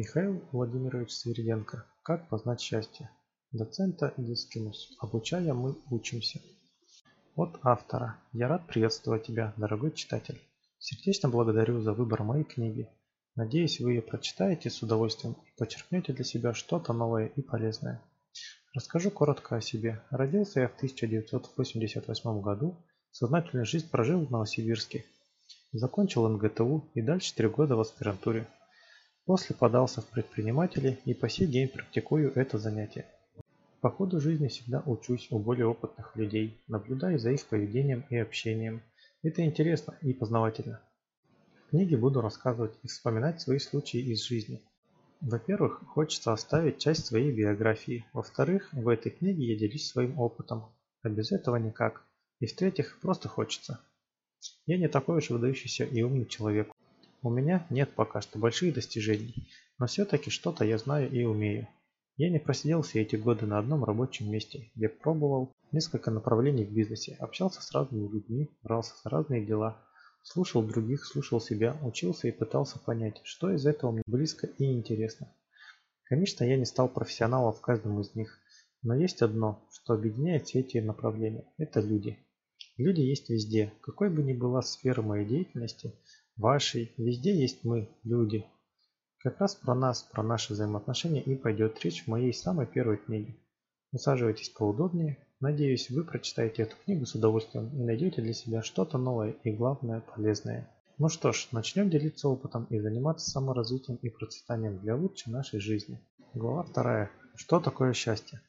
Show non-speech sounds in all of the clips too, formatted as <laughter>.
Михаил Владимирович Свириденко. Как познать счастье? Доцента Дискинус. Обучая мы учимся. От автора. Я рад приветствовать тебя, дорогой читатель. Сердечно благодарю за выбор моей книги. Надеюсь, вы ее прочитаете с удовольствием и подчеркнете для себя что-то новое и полезное. Расскажу коротко о себе. Родился я в 1988 году, сознательную жизнь прожил в Новосибирске. Закончил МГТУ и дальше три года в аспирантуре. После подался в предприниматели и по сей день практикую это занятие. По ходу жизни всегда учусь у более опытных людей, наблюдаю за их поведением и общением. Это интересно и познавательно. В книге буду рассказывать и вспоминать свои случаи из жизни. Во-первых, хочется оставить часть своей биографии. Во-вторых, в этой книге я делюсь своим опытом. А без этого никак. И в-третьих, просто хочется. Я не такой уж выдающийся и умный человек. У меня нет пока что больших достижений, но все-таки что-то я знаю и умею. Я не просидел все эти годы на одном рабочем месте, где пробовал несколько направлений в бизнесе, общался с разными людьми, брался за разные дела, слушал других, слушал себя, учился и пытался понять, что из этого мне близко и интересно. Конечно, я не стал профессионалом в каждом из них, но есть одно, что объединяет все эти направления – это люди. Люди есть везде, какой бы ни была сфера моей деятельности, вашей, везде есть мы, люди. Как раз про нас, про наши взаимоотношения и пойдет речь в моей самой первой книге. Усаживайтесь поудобнее. Надеюсь, вы прочитаете эту книгу с удовольствием и найдете для себя что-то новое и, главное, полезное. Ну что ж, начнем делиться опытом и заниматься саморазвитием и процветанием для лучшей нашей жизни. Глава вторая. Что такое счастье?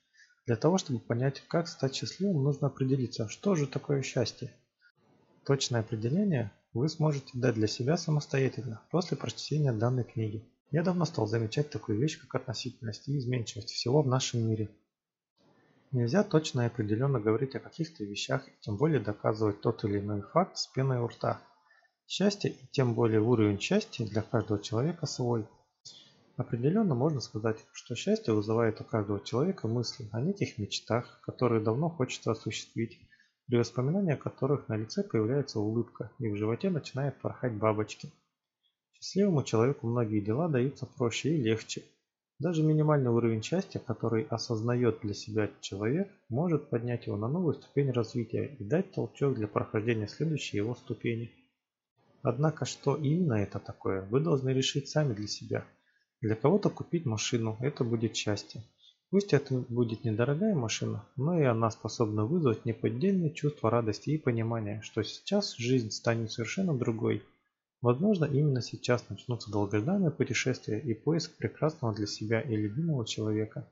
Для того, чтобы понять, как стать счастливым, нужно определиться, что же такое счастье. Точное определение вы сможете дать для себя самостоятельно после прочтения данной книги. Я давно стал замечать такую вещь, как относительность и изменчивость всего в нашем мире. Нельзя точно и определенно говорить о каких-то вещах и тем более доказывать тот или иной факт с пеной у рта. Счастье и тем более уровень счастья для каждого человека свой – Определенно можно сказать, что счастье вызывает у каждого человека мысли о неких мечтах, которые давно хочется осуществить, при воспоминании о которых на лице появляется улыбка и в животе начинают порхать бабочки. Счастливому человеку многие дела даются проще и легче. Даже минимальный уровень счастья, который осознает для себя человек, может поднять его на новую ступень развития и дать толчок для прохождения следующей его ступени. Однако что именно это такое, вы должны решить сами для себя – для кого-то купить машину – это будет счастье. Пусть это будет недорогая машина, но и она способна вызвать неподдельные чувства радости и понимания, что сейчас жизнь станет совершенно другой. Возможно, именно сейчас начнутся долгожданное путешествие и поиск прекрасного для себя и любимого человека.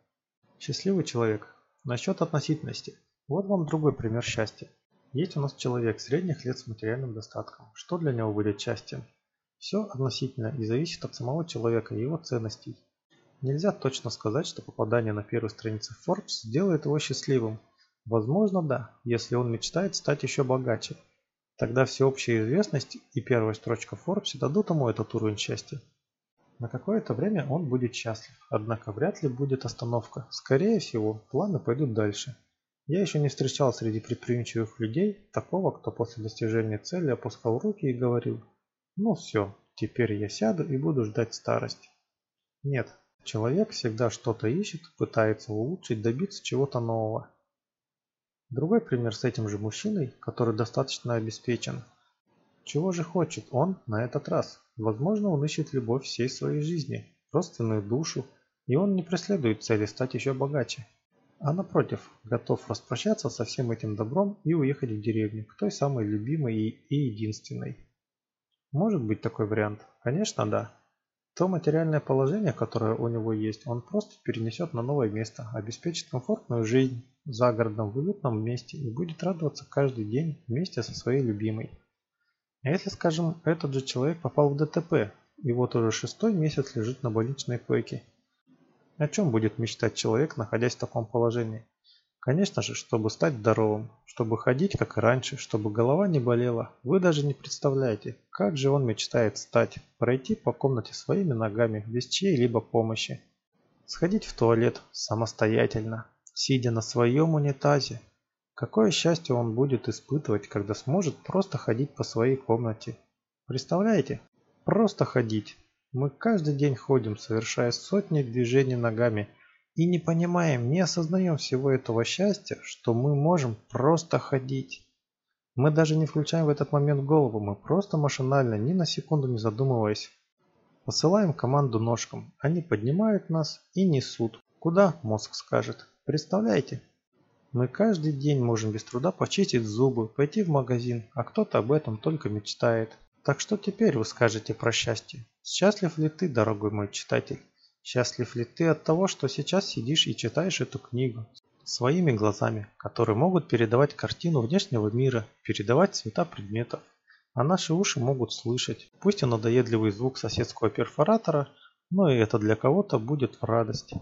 Счастливый человек. Насчет относительности. Вот вам другой пример счастья. Есть у нас человек средних лет с материальным достатком. Что для него будет счастьем? Все относительно и зависит от самого человека и его ценностей. Нельзя точно сказать, что попадание на первую страницу Forbes сделает его счастливым. Возможно, да, если он мечтает стать еще богаче. Тогда всеобщая известность и первая строчка Forbes дадут ему этот уровень счастья. На какое-то время он будет счастлив, однако вряд ли будет остановка. Скорее всего, планы пойдут дальше. Я еще не встречал среди предприимчивых людей такого, кто после достижения цели опускал руки и говорил – ну все, теперь я сяду и буду ждать старость. Нет, человек всегда что-то ищет, пытается улучшить, добиться чего-то нового. Другой пример с этим же мужчиной, который достаточно обеспечен. Чего же хочет он на этот раз? Возможно, он ищет любовь всей своей жизни, родственную душу, и он не преследует цели стать еще богаче. А напротив, готов распрощаться со всем этим добром и уехать в деревню, к той самой любимой и единственной. Может быть такой вариант? Конечно, да. То материальное положение, которое у него есть, он просто перенесет на новое место, обеспечит комфортную жизнь за городом в уютном месте и будет радоваться каждый день вместе со своей любимой. А если, скажем, этот же человек попал в ДТП, и вот уже шестой месяц лежит на больничной койке, о чем будет мечтать человек, находясь в таком положении? Конечно же, чтобы стать здоровым, чтобы ходить как и раньше, чтобы голова не болела. Вы даже не представляете, как же он мечтает стать, пройти по комнате своими ногами, без чьей-либо помощи. Сходить в туалет самостоятельно, сидя на своем унитазе. Какое счастье он будет испытывать, когда сможет просто ходить по своей комнате. Представляете? Просто ходить. Мы каждый день ходим, совершая сотни движений ногами, и не понимаем, не осознаем всего этого счастья, что мы можем просто ходить. Мы даже не включаем в этот момент голову, мы просто машинально, ни на секунду не задумываясь, посылаем команду ножкам. Они поднимают нас и несут. Куда, мозг скажет. Представляете? Мы каждый день можем без труда почистить зубы, пойти в магазин, а кто-то об этом только мечтает. Так что теперь вы скажете про счастье? Счастлив ли ты, дорогой мой читатель? Счастлив ли ты от того, что сейчас сидишь и читаешь эту книгу своими глазами, которые могут передавать картину внешнего мира, передавать цвета предметов, а наши уши могут слышать, пусть и надоедливый звук соседского перфоратора, но и это для кого-то будет в радость.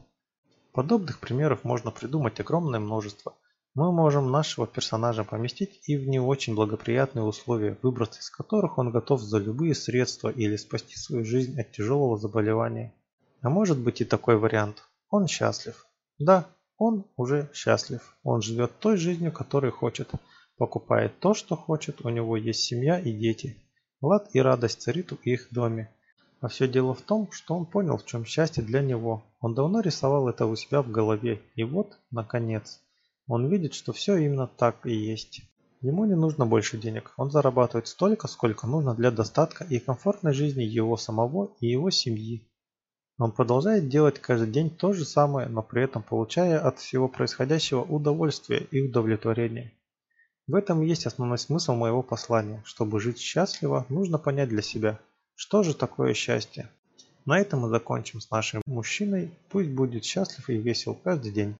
Подобных примеров можно придумать огромное множество. Мы можем нашего персонажа поместить и в не очень благоприятные условия, выбраться из которых он готов за любые средства или спасти свою жизнь от тяжелого заболевания. А может быть и такой вариант. Он счастлив. Да, он уже счастлив. Он живет той жизнью, которой хочет. Покупает то, что хочет. У него есть семья и дети. Лад и радость царит в их доме. А все дело в том, что он понял, в чем счастье для него. Он давно рисовал это у себя в голове. И вот, наконец, он видит, что все именно так и есть. Ему не нужно больше денег. Он зарабатывает столько, сколько нужно для достатка и комфортной жизни его самого и его семьи. Он продолжает делать каждый день то же самое, но при этом получая от всего происходящего удовольствие и удовлетворение. В этом есть основной смысл моего послания. Чтобы жить счастливо, нужно понять для себя – что же такое счастье? На этом мы закончим с нашим мужчиной. Пусть будет счастлив и весел каждый день.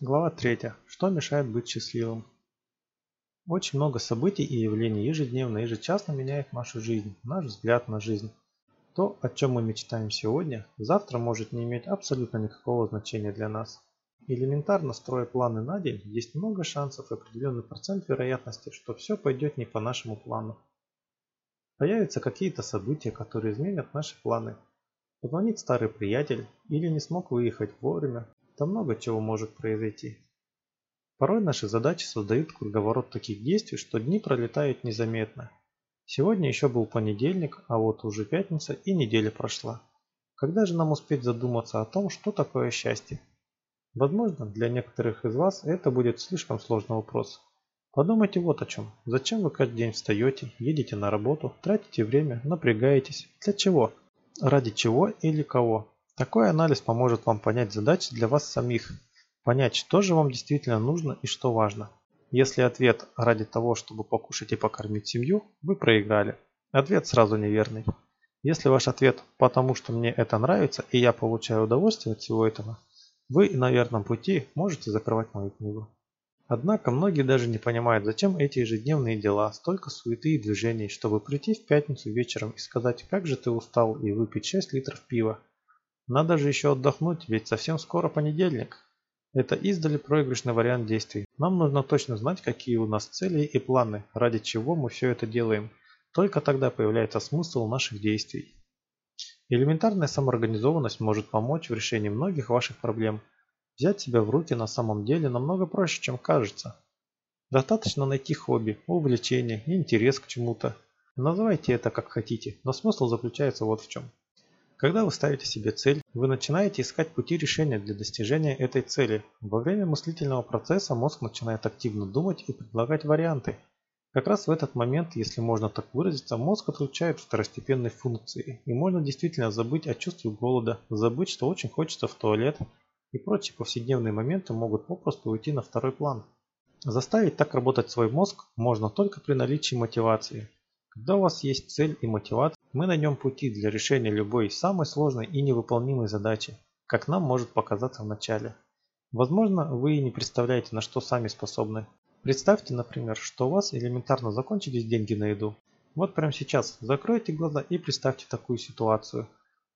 Глава 3. Что мешает быть счастливым? Очень много событий и явлений ежедневно, ежечасно меняет нашу жизнь, наш взгляд на жизнь. То, о чем мы мечтаем сегодня, завтра может не иметь абсолютно никакого значения для нас. Элементарно строя планы на день, есть много шансов и определенный процент вероятности, что все пойдет не по нашему плану. Появятся какие-то события, которые изменят наши планы. Позвонит старый приятель или не смог выехать вовремя. Там много чего может произойти. Порой наши задачи создают круговорот таких действий, что дни пролетают незаметно. Сегодня еще был понедельник, а вот уже пятница и неделя прошла. Когда же нам успеть задуматься о том, что такое счастье? Возможно, для некоторых из вас это будет слишком сложный вопрос. Подумайте вот о чем. Зачем вы каждый день встаете, едете на работу, тратите время, напрягаетесь? Для чего? Ради чего или кого? Такой анализ поможет вам понять задачи для вас самих, понять, что же вам действительно нужно и что важно. Если ответ ради того, чтобы покушать и покормить семью, вы проиграли. Ответ сразу неверный. Если ваш ответ «потому что мне это нравится и я получаю удовольствие от всего этого», вы на верном пути можете закрывать мою книгу. Однако многие даже не понимают, зачем эти ежедневные дела, столько суеты и движений, чтобы прийти в пятницу вечером и сказать, как же ты устал, и выпить 6 литров пива. Надо же еще отдохнуть, ведь совсем скоро понедельник. Это издали проигрышный вариант действий. Нам нужно точно знать, какие у нас цели и планы, ради чего мы все это делаем. Только тогда появляется смысл наших действий. Элементарная самоорганизованность может помочь в решении многих ваших проблем – Взять себя в руки на самом деле намного проще, чем кажется. Достаточно найти хобби, увлечение, интерес к чему-то. Называйте это как хотите, но смысл заключается вот в чем. Когда вы ставите себе цель, вы начинаете искать пути решения для достижения этой цели. Во время мыслительного процесса мозг начинает активно думать и предлагать варианты. Как раз в этот момент, если можно так выразиться, мозг отключает второстепенные функции, и можно действительно забыть о чувстве голода, забыть, что очень хочется в туалет, и прочие повседневные моменты могут попросту уйти на второй план. Заставить так работать свой мозг можно только при наличии мотивации. Когда у вас есть цель и мотивация, мы найдем пути для решения любой самой сложной и невыполнимой задачи, как нам может показаться в начале. Возможно, вы и не представляете, на что сами способны. Представьте, например, что у вас элементарно закончились деньги на еду. Вот прямо сейчас закройте глаза и представьте такую ситуацию.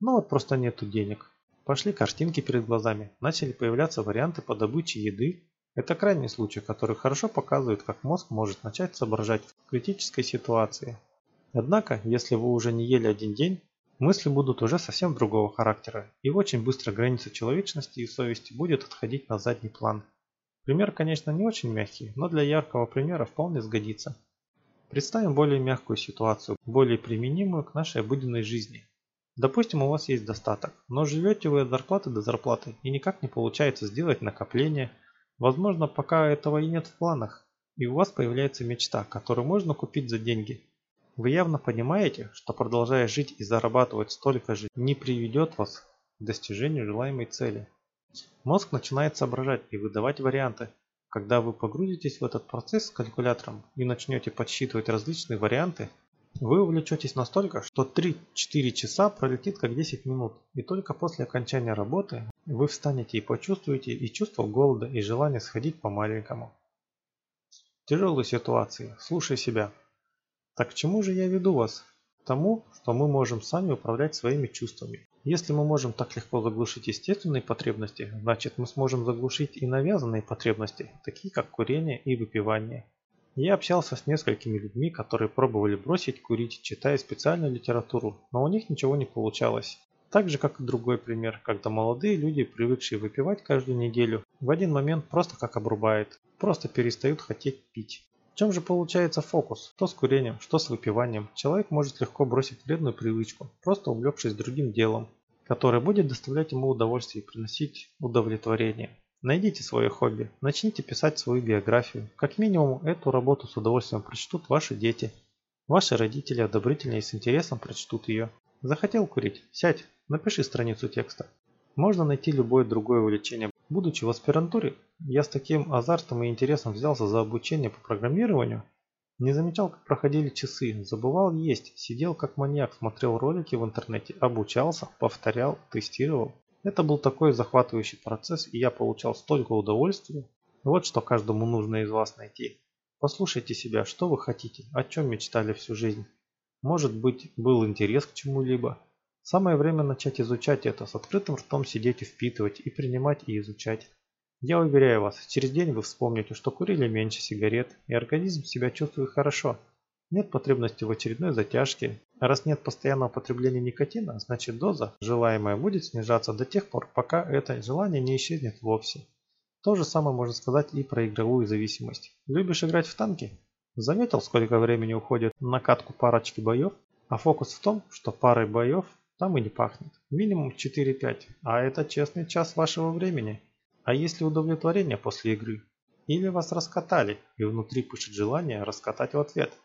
Ну вот просто нету денег. Пошли картинки перед глазами, начали появляться варианты по добыче еды. Это крайний случай, который хорошо показывает, как мозг может начать соображать в критической ситуации. Однако, если вы уже не ели один день, мысли будут уже совсем другого характера, и очень быстро граница человечности и совести будет отходить на задний план. Пример, конечно, не очень мягкий, но для яркого примера вполне сгодится. Представим более мягкую ситуацию, более применимую к нашей обыденной жизни. Допустим, у вас есть достаток, но живете вы от зарплаты до зарплаты и никак не получается сделать накопление. Возможно, пока этого и нет в планах, и у вас появляется мечта, которую можно купить за деньги. Вы явно понимаете, что продолжая жить и зарабатывать столько же не приведет вас к достижению желаемой цели. Мозг начинает соображать и выдавать варианты. Когда вы погрузитесь в этот процесс с калькулятором и начнете подсчитывать различные варианты, вы увлечетесь настолько, что 3-4 часа пролетит как 10 минут, и только после окончания работы вы встанете и почувствуете и чувство голода, и желание сходить по маленькому. Тяжелые ситуации. Слушай себя. Так к чему же я веду вас? К тому, что мы можем сами управлять своими чувствами. Если мы можем так легко заглушить естественные потребности, значит мы сможем заглушить и навязанные потребности, такие как курение и выпивание. Я общался с несколькими людьми, которые пробовали бросить курить, читая специальную литературу, но у них ничего не получалось. Так же, как и другой пример, когда молодые люди, привыкшие выпивать каждую неделю, в один момент просто как обрубает, просто перестают хотеть пить. Чем же получается фокус? Что с курением, что с выпиванием. Человек может легко бросить вредную привычку, просто увлекшись другим делом, которое будет доставлять ему удовольствие и приносить удовлетворение. Найдите свое хобби, начните писать свою биографию. Как минимум, эту работу с удовольствием прочтут ваши дети. Ваши родители одобрительно и с интересом прочтут ее. Захотел курить? Сядь, напиши страницу текста. Можно найти любое другое увлечение. Будучи в аспирантуре, я с таким азартом и интересом взялся за обучение по программированию. Не замечал, как проходили часы, забывал есть, сидел как маньяк, смотрел ролики в интернете, обучался, повторял, тестировал. Это был такой захватывающий процесс, и я получал столько удовольствия. Вот что каждому нужно из вас найти. Послушайте себя, что вы хотите, о чем мечтали всю жизнь. Может быть, был интерес к чему-либо. Самое время начать изучать это, с открытым ртом сидеть и впитывать, и принимать и изучать. Я уверяю вас, через день вы вспомните, что курили меньше сигарет, и организм себя чувствует хорошо. Нет потребности в очередной затяжке. Раз нет постоянного потребления никотина, значит доза, желаемая, будет снижаться до тех пор, пока это желание не исчезнет вовсе. То же самое можно сказать и про игровую зависимость. Любишь играть в танки? Заметил, сколько времени уходит на катку парочки боев? А фокус в том, что парой боев там и не пахнет. Минимум 4-5, а это честный час вашего времени. А если удовлетворение после игры? Или вас раскатали, и внутри пышет желание раскатать в ответ –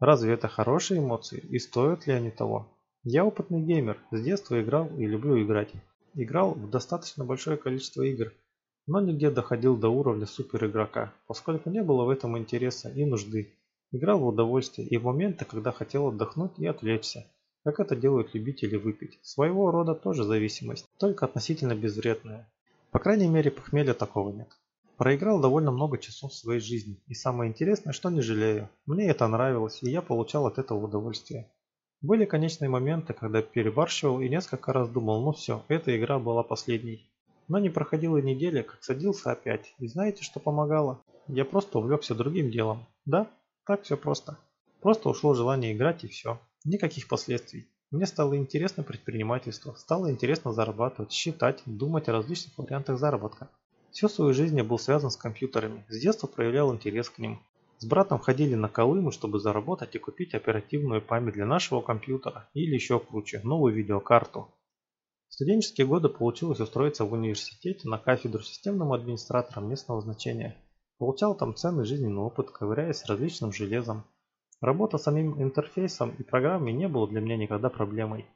Разве это хорошие эмоции и стоят ли они того? Я опытный геймер, с детства играл и люблю играть. Играл в достаточно большое количество игр, но нигде доходил до уровня супер игрока, поскольку не было в этом интереса и нужды. Играл в удовольствие и в моменты, когда хотел отдохнуть и отвлечься, как это делают любители выпить. Своего рода тоже зависимость, только относительно безвредная. По крайней мере похмелья такого нет. Проиграл довольно много часов своей жизни, и самое интересное, что не жалею. Мне это нравилось, и я получал от этого удовольствие. Были конечные моменты, когда перебарщивал и несколько раз думал, ну все, эта игра была последней. Но не проходила неделя, как садился опять. И знаете, что помогало? Я просто увлекся другим делом. Да, так все просто. Просто ушло желание играть и все. Никаких последствий. Мне стало интересно предпринимательство, стало интересно зарабатывать, считать, думать о различных вариантах заработка. Всю свою жизнь я был связан с компьютерами, с детства проявлял интерес к ним. С братом ходили на Колыму, чтобы заработать и купить оперативную память для нашего компьютера или еще круче, новую видеокарту. В студенческие годы получилось устроиться в университете на кафедру системным администратором местного значения. Получал там ценный жизненный опыт, ковыряясь различным железом. Работа с самим интерфейсом и программой не было для меня никогда проблемой.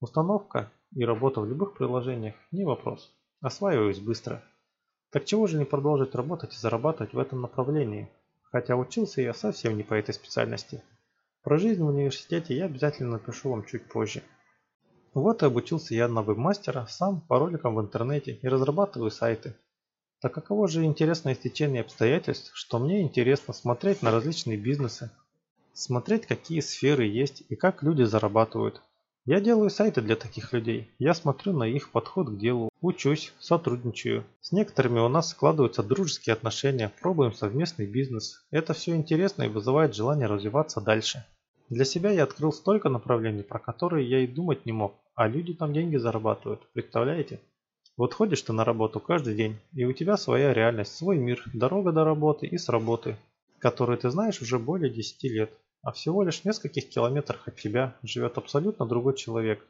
Установка и работа в любых приложениях – не вопрос. Осваиваюсь быстро. Так чего же не продолжить работать и зарабатывать в этом направлении? Хотя учился я совсем не по этой специальности. Про жизнь в университете я обязательно напишу вам чуть позже. Вот и обучился я на вебмастера, сам по роликам в интернете и разрабатываю сайты. Так каково же интересное стечение обстоятельств, что мне интересно смотреть на различные бизнесы, смотреть какие сферы есть и как люди зарабатывают, я делаю сайты для таких людей. Я смотрю на их подход к делу, учусь, сотрудничаю. С некоторыми у нас складываются дружеские отношения, пробуем совместный бизнес. Это все интересно и вызывает желание развиваться дальше. Для себя я открыл столько направлений, про которые я и думать не мог, а люди там деньги зарабатывают, представляете? Вот ходишь ты на работу каждый день, и у тебя своя реальность, свой мир, дорога до работы и с работы, которую ты знаешь уже более 10 лет а всего лишь в нескольких километрах от тебя живет абсолютно другой человек.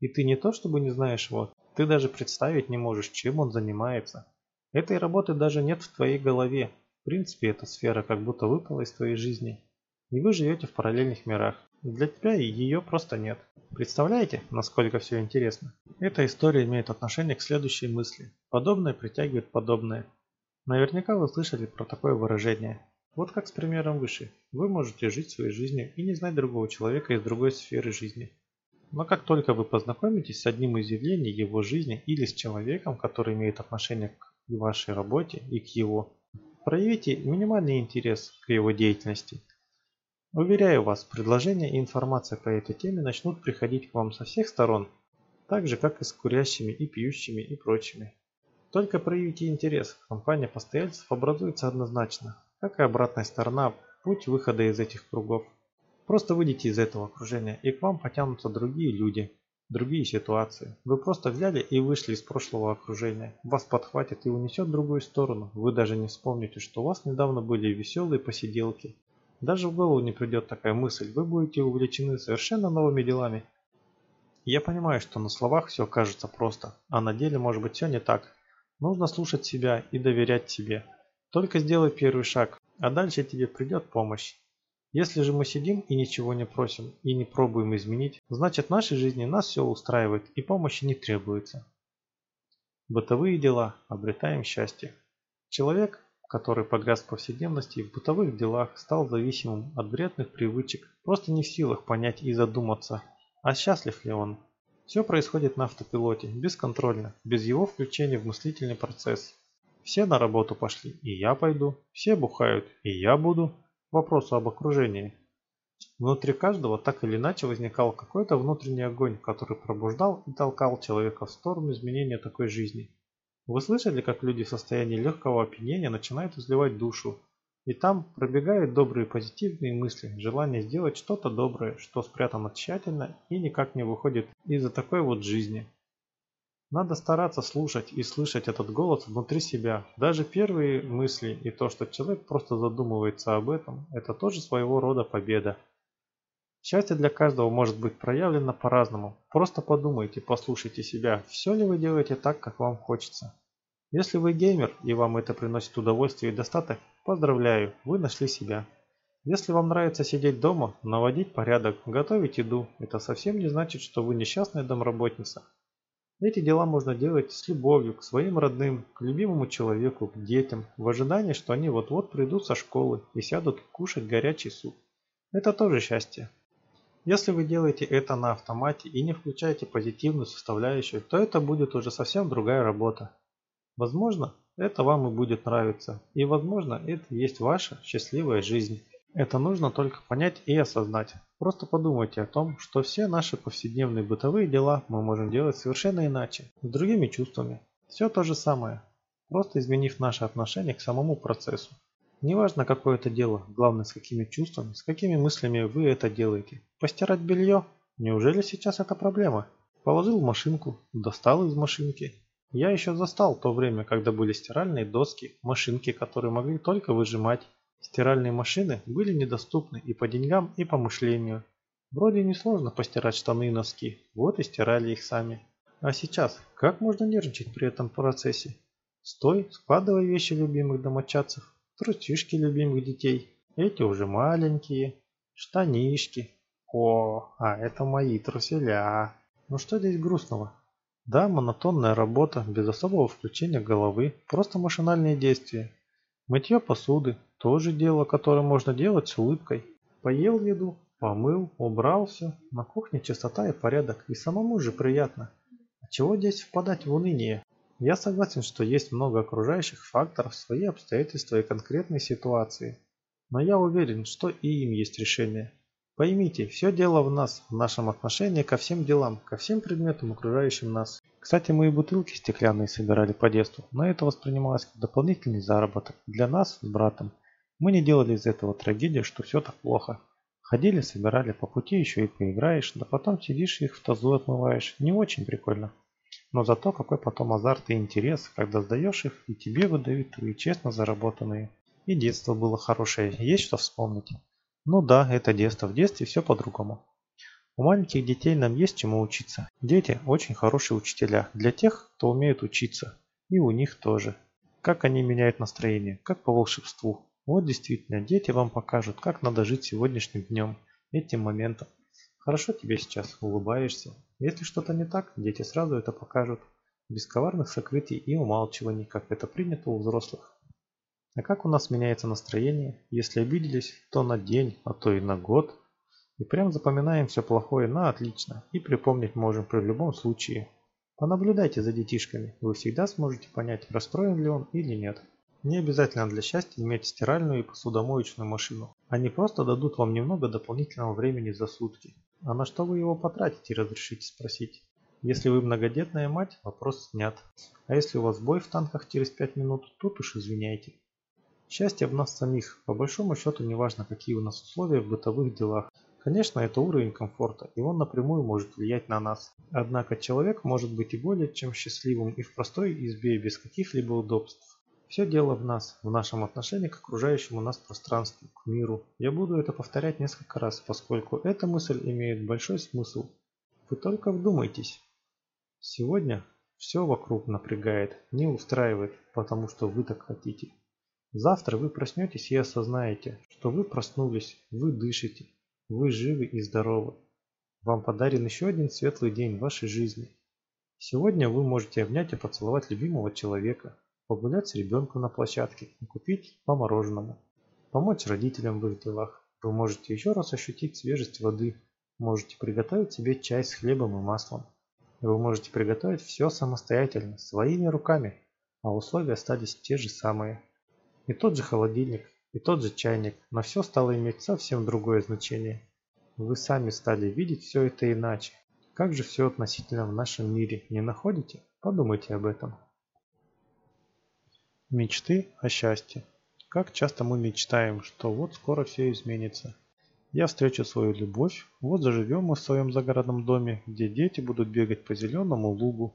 И ты не то чтобы не знаешь его, ты даже представить не можешь, чем он занимается. Этой работы даже нет в твоей голове. В принципе, эта сфера как будто выпала из твоей жизни. И вы живете в параллельных мирах. Для тебя ее просто нет. Представляете, насколько все интересно? Эта история имеет отношение к следующей мысли. Подобное притягивает подобное. Наверняка вы слышали про такое выражение. Вот как с примером выше. Вы можете жить своей жизнью и не знать другого человека из другой сферы жизни. Но как только вы познакомитесь с одним из явлений его жизни или с человеком, который имеет отношение к вашей работе и к его, проявите минимальный интерес к его деятельности. Уверяю вас, предложения и информация по этой теме начнут приходить к вам со всех сторон, так же как и с курящими и пьющими и прочими. Только проявите интерес, компания постояльцев образуется однозначно, как и обратная сторона, путь выхода из этих кругов. Просто выйдите из этого окружения, и к вам потянутся другие люди, другие ситуации. Вы просто взяли и вышли из прошлого окружения. Вас подхватит и унесет в другую сторону. Вы даже не вспомните, что у вас недавно были веселые посиделки. Даже в голову не придет такая мысль. Вы будете увлечены совершенно новыми делами. Я понимаю, что на словах все кажется просто, а на деле может быть все не так. Нужно слушать себя и доверять себе. Только сделай первый шаг, а дальше тебе придет помощь. Если же мы сидим и ничего не просим и не пробуем изменить, значит в нашей жизни нас все устраивает и помощи не требуется. Бытовые дела. Обретаем счастье. Человек, который погряз в повседневности и в бытовых делах, стал зависимым от вредных привычек, просто не в силах понять и задуматься, а счастлив ли он. Все происходит на автопилоте, бесконтрольно, без его включения в мыслительный процесс. Все на работу пошли, и я пойду. Все бухают, и я буду вопросу об окружении. Внутри каждого так или иначе возникал какой-то внутренний огонь, который пробуждал и толкал человека в сторону изменения такой жизни. Вы слышали, как люди в состоянии легкого опьянения начинают изливать душу, и там пробегают добрые позитивные мысли, желание сделать что-то доброе, что спрятано тщательно и никак не выходит из-за такой вот жизни. Надо стараться слушать и слышать этот голос внутри себя. Даже первые мысли и то, что человек просто задумывается об этом, это тоже своего рода победа. Счастье для каждого может быть проявлено по-разному. Просто подумайте, послушайте себя, все ли вы делаете так, как вам хочется. Если вы геймер и вам это приносит удовольствие и достаток, поздравляю, вы нашли себя. Если вам нравится сидеть дома, наводить порядок, готовить еду, это совсем не значит, что вы несчастная домработница. Эти дела можно делать с любовью к своим родным, к любимому человеку, к детям, в ожидании, что они вот-вот придут со школы и сядут кушать горячий суп. Это тоже счастье. Если вы делаете это на автомате и не включаете позитивную составляющую, то это будет уже совсем другая работа. Возможно, это вам и будет нравиться, и возможно, это есть ваша счастливая жизнь. Это нужно только понять и осознать. Просто подумайте о том, что все наши повседневные бытовые дела мы можем делать совершенно иначе, с другими чувствами. Все то же самое, просто изменив наше отношение к самому процессу. Неважно какое это дело, главное с какими чувствами, с какими мыслями вы это делаете. Постирать белье? Неужели сейчас это проблема? Положил в машинку, достал из машинки. Я еще застал то время, когда были стиральные доски, машинки, которые могли только выжимать. Стиральные машины были недоступны и по деньгам, и по мышлению. Вроде несложно постирать штаны и носки, вот и стирали их сами. А сейчас, как можно нервничать при этом процессе? Стой, складывай вещи любимых домочадцев, трусишки любимых детей. Эти уже маленькие, штанишки. О, а это мои труселя. Ну что здесь грустного? Да, монотонная работа, без особого включения головы, просто машинальные действия. Мытье посуды – тоже дело, которое можно делать с улыбкой. Поел еду, помыл, убрался, на кухне чистота и порядок, и самому же приятно. А чего здесь впадать в уныние? Я согласен, что есть много окружающих факторов, свои обстоятельства и конкретные ситуации. Но я уверен, что и им есть решение. Поймите, все дело в нас, в нашем отношении ко всем делам, ко всем предметам, окружающим нас. Кстати, мы и бутылки стеклянные собирали по детству, но это воспринималось как дополнительный заработок для нас с братом. Мы не делали из этого трагедии, что все так плохо. Ходили, собирали, по пути еще и поиграешь, да потом сидишь их в тазу отмываешь. Не очень прикольно. Но зато какой потом азарт и интерес, когда сдаешь их и тебе выдают твои честно заработанные. И детство было хорошее, есть что вспомнить. Ну да, это детство, в детстве все по-другому. У маленьких детей нам есть чему учиться. Дети очень хорошие учителя для тех, кто умеет учиться. И у них тоже. Как они меняют настроение, как по волшебству. Вот действительно, дети вам покажут, как надо жить сегодняшним днем, этим моментом. Хорошо тебе сейчас, улыбаешься. Если что-то не так, дети сразу это покажут. Без коварных сокрытий и умалчиваний, как это принято у взрослых. А как у нас меняется настроение, если обиделись, то на день, а то и на год. И прям запоминаем все плохое на отлично и припомнить можем при любом случае. Понаблюдайте за детишками, вы всегда сможете понять, расстроен ли он или нет. Не обязательно для счастья иметь стиральную и посудомоечную машину. Они просто дадут вам немного дополнительного времени за сутки. А на что вы его потратите, разрешите спросить? Если вы многодетная мать, вопрос снят. А если у вас бой в танках через 5 минут, тут уж извиняйте. Счастье в нас самих. По большому счету не важно, какие у нас условия в бытовых делах. Конечно, это уровень комфорта, и он напрямую может влиять на нас. Однако человек может быть и более чем счастливым и в простой избе без каких-либо удобств. Все дело в нас, в нашем отношении к окружающему нас пространству, к миру. Я буду это повторять несколько раз, поскольку эта мысль имеет большой смысл. Вы только вдумайтесь. Сегодня все вокруг напрягает, не устраивает, потому что вы так хотите. Завтра вы проснетесь и осознаете, что вы проснулись, вы дышите, вы живы и здоровы. Вам подарен еще один светлый день вашей жизни. Сегодня вы можете обнять и поцеловать любимого человека, погулять с ребенком на площадке и купить по мороженому, помочь родителям в их делах. Вы можете еще раз ощутить свежесть воды, можете приготовить себе чай с хлебом и маслом. Вы можете приготовить все самостоятельно, своими руками, а условия остались те же самые. И тот же холодильник, и тот же чайник, но все стало иметь совсем другое значение. Вы сами стали видеть все это иначе. Как же все относительно в нашем мире, не находите? Подумайте об этом. Мечты о счастье. Как часто мы мечтаем, что вот скоро все изменится. Я встречу свою любовь, вот заживем мы в своем загородном доме, где дети будут бегать по зеленому лугу,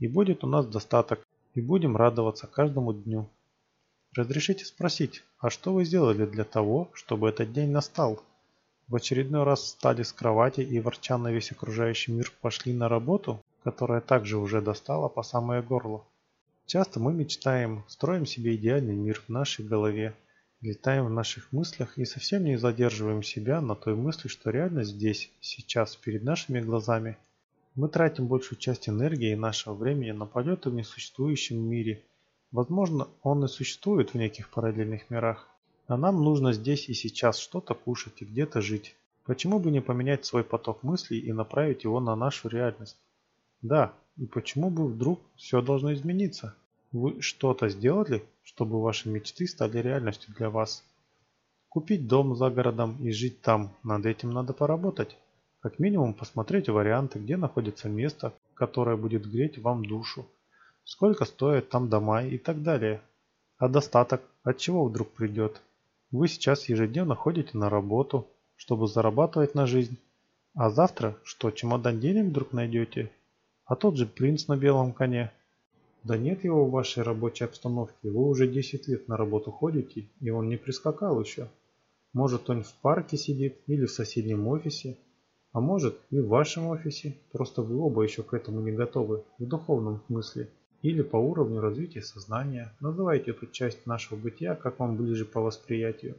и будет у нас достаток, и будем радоваться каждому дню. Разрешите спросить, а что вы сделали для того, чтобы этот день настал? В очередной раз встали с кровати и, ворча на весь окружающий мир, пошли на работу, которая также уже достала по самое горло. Часто мы мечтаем, строим себе идеальный мир в нашей голове, летаем в наших мыслях и совсем не задерживаем себя на той мысли, что реальность здесь, сейчас, перед нашими глазами. Мы тратим большую часть энергии и нашего времени на полеты в несуществующем мире – Возможно, он и существует в неких параллельных мирах. А нам нужно здесь и сейчас что-то кушать и где-то жить. Почему бы не поменять свой поток мыслей и направить его на нашу реальность? Да, и почему бы вдруг все должно измениться? Вы что-то сделали, чтобы ваши мечты стали реальностью для вас? Купить дом за городом и жить там, над этим надо поработать. Как минимум посмотреть варианты, где находится место, которое будет греть вам душу сколько стоят там дома и так далее. А достаток от чего вдруг придет? Вы сейчас ежедневно ходите на работу, чтобы зарабатывать на жизнь. А завтра что, чемодан денег вдруг найдете? А тот же принц на белом коне. Да нет его в вашей рабочей обстановке, вы уже 10 лет на работу ходите, и он не прискакал еще. Может он в парке сидит или в соседнем офисе, а может и в вашем офисе, просто вы оба еще к этому не готовы, в духовном смысле или по уровню развития сознания. Называйте эту часть нашего бытия, как вам ближе по восприятию.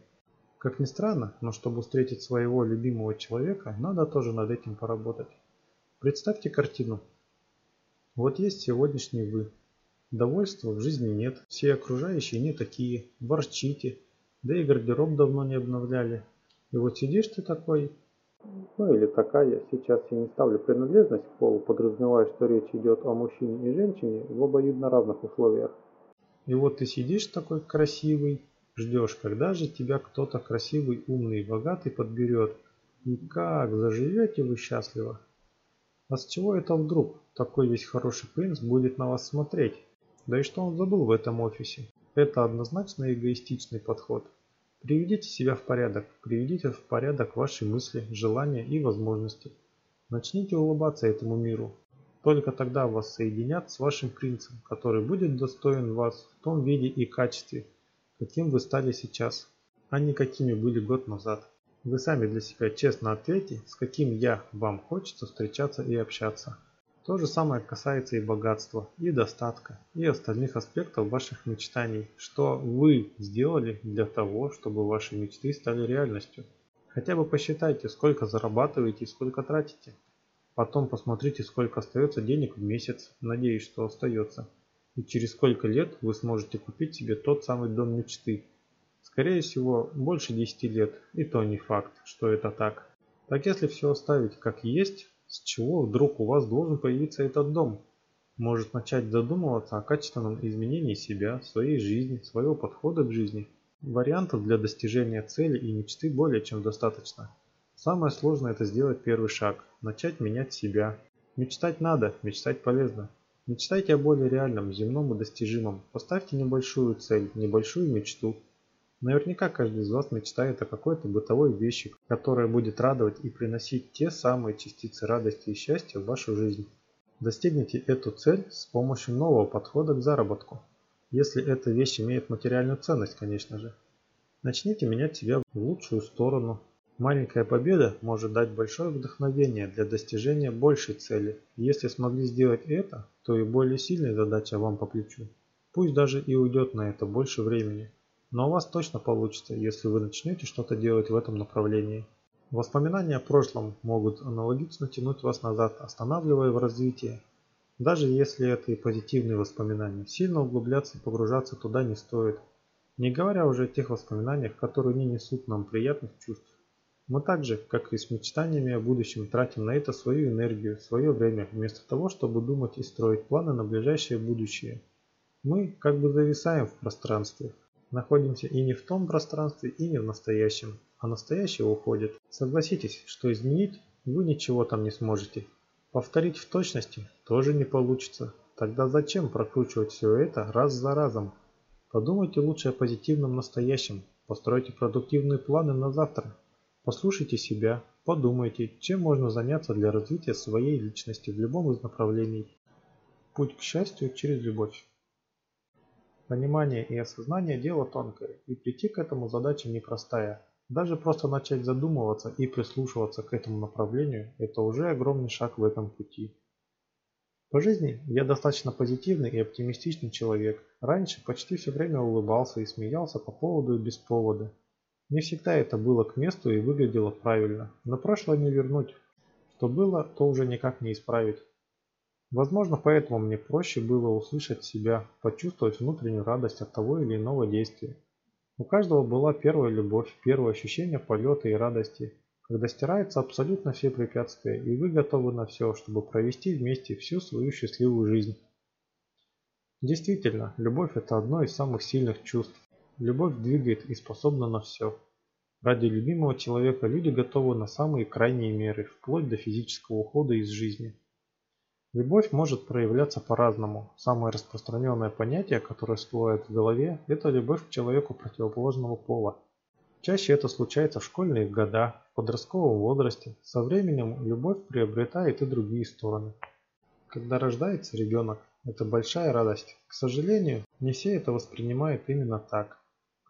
Как ни странно, но чтобы встретить своего любимого человека, надо тоже над этим поработать. Представьте картину. Вот есть сегодняшний вы. Довольства в жизни нет, все окружающие не такие, ворчите, да и гардероб давно не обновляли. И вот сидишь ты такой, ну или такая, сейчас я не ставлю принадлежность к полу, подразумевая, что речь идет о мужчине и женщине в обоюдно равных условиях. И вот ты сидишь такой красивый, ждешь, когда же тебя кто-то красивый, умный и богатый подберет. И как, заживете вы счастливо? А с чего это вдруг такой весь хороший принц будет на вас смотреть? Да и что он забыл в этом офисе? Это однозначно эгоистичный подход. Приведите себя в порядок, приведите в порядок ваши мысли, желания и возможности. Начните улыбаться этому миру. Только тогда вас соединят с вашим принцем, который будет достоин вас в том виде и качестве, каким вы стали сейчас, а не какими были год назад. Вы сами для себя честно ответьте, с каким «я» вам хочется встречаться и общаться. То же самое касается и богатства, и достатка, и остальных аспектов ваших мечтаний, что вы сделали для того, чтобы ваши мечты стали реальностью. Хотя бы посчитайте, сколько зарабатываете и сколько тратите. Потом посмотрите, сколько остается денег в месяц, надеюсь, что остается. И через сколько лет вы сможете купить себе тот самый дом мечты. Скорее всего, больше 10 лет, и то не факт, что это так. Так если все оставить как есть, с чего вдруг у вас должен появиться этот дом? Может начать задумываться о качественном изменении себя, своей жизни, своего подхода к жизни. Вариантов для достижения цели и мечты более чем достаточно. Самое сложное это сделать первый шаг, начать менять себя. Мечтать надо, мечтать полезно. Мечтайте о более реальном, земном и достижимом. Поставьте небольшую цель, небольшую мечту. Наверняка каждый из вас мечтает о какой-то бытовой вещи, которая будет радовать и приносить те самые частицы радости и счастья в вашу жизнь. Достигните эту цель с помощью нового подхода к заработку. Если эта вещь имеет материальную ценность, конечно же. Начните менять себя в лучшую сторону, Маленькая победа может дать большое вдохновение для достижения большей цели. Если смогли сделать это, то и более сильная задача вам по плечу. Пусть даже и уйдет на это больше времени. Но у вас точно получится, если вы начнете что-то делать в этом направлении. Воспоминания о прошлом могут аналогично тянуть вас назад, останавливая в развитии. Даже если это и позитивные воспоминания, сильно углубляться и погружаться туда не стоит. Не говоря уже о тех воспоминаниях, которые не несут нам приятных чувств. Мы так же, как и с мечтаниями о будущем, тратим на это свою энергию, свое время, вместо того, чтобы думать и строить планы на ближайшее будущее. Мы как бы зависаем в пространстве, находимся и не в том пространстве, и не в настоящем, а настоящее уходит. Согласитесь, что изменить вы ничего там не сможете. Повторить в точности тоже не получится. Тогда зачем прокручивать все это раз за разом? Подумайте лучше о позитивном настоящем, постройте продуктивные планы на завтра. Послушайте себя, подумайте, чем можно заняться для развития своей личности в любом из направлений. Путь к счастью через любовь. Понимание и осознание – дело тонкое, и прийти к этому задача непростая. Даже просто начать задумываться и прислушиваться к этому направлению – это уже огромный шаг в этом пути. По жизни я достаточно позитивный и оптимистичный человек. Раньше почти все время улыбался и смеялся по поводу и без повода. Не всегда это было к месту и выглядело правильно, но прошлое не вернуть. Что было, то уже никак не исправить. Возможно, поэтому мне проще было услышать себя, почувствовать внутреннюю радость от того или иного действия. У каждого была первая любовь, первое ощущение полета и радости, когда стираются абсолютно все препятствия, и вы готовы на все, чтобы провести вместе всю свою счастливую жизнь. Действительно, любовь – это одно из самых сильных чувств, Любовь двигает и способна на все. Ради любимого человека люди готовы на самые крайние меры, вплоть до физического ухода из жизни. Любовь может проявляться по-разному. Самое распространенное понятие, которое всплывает в голове, это любовь к человеку противоположного пола. Чаще это случается в школьные года, в подростковом возрасте. Со временем любовь приобретает и другие стороны. Когда рождается ребенок, это большая радость. К сожалению, не все это воспринимают именно так.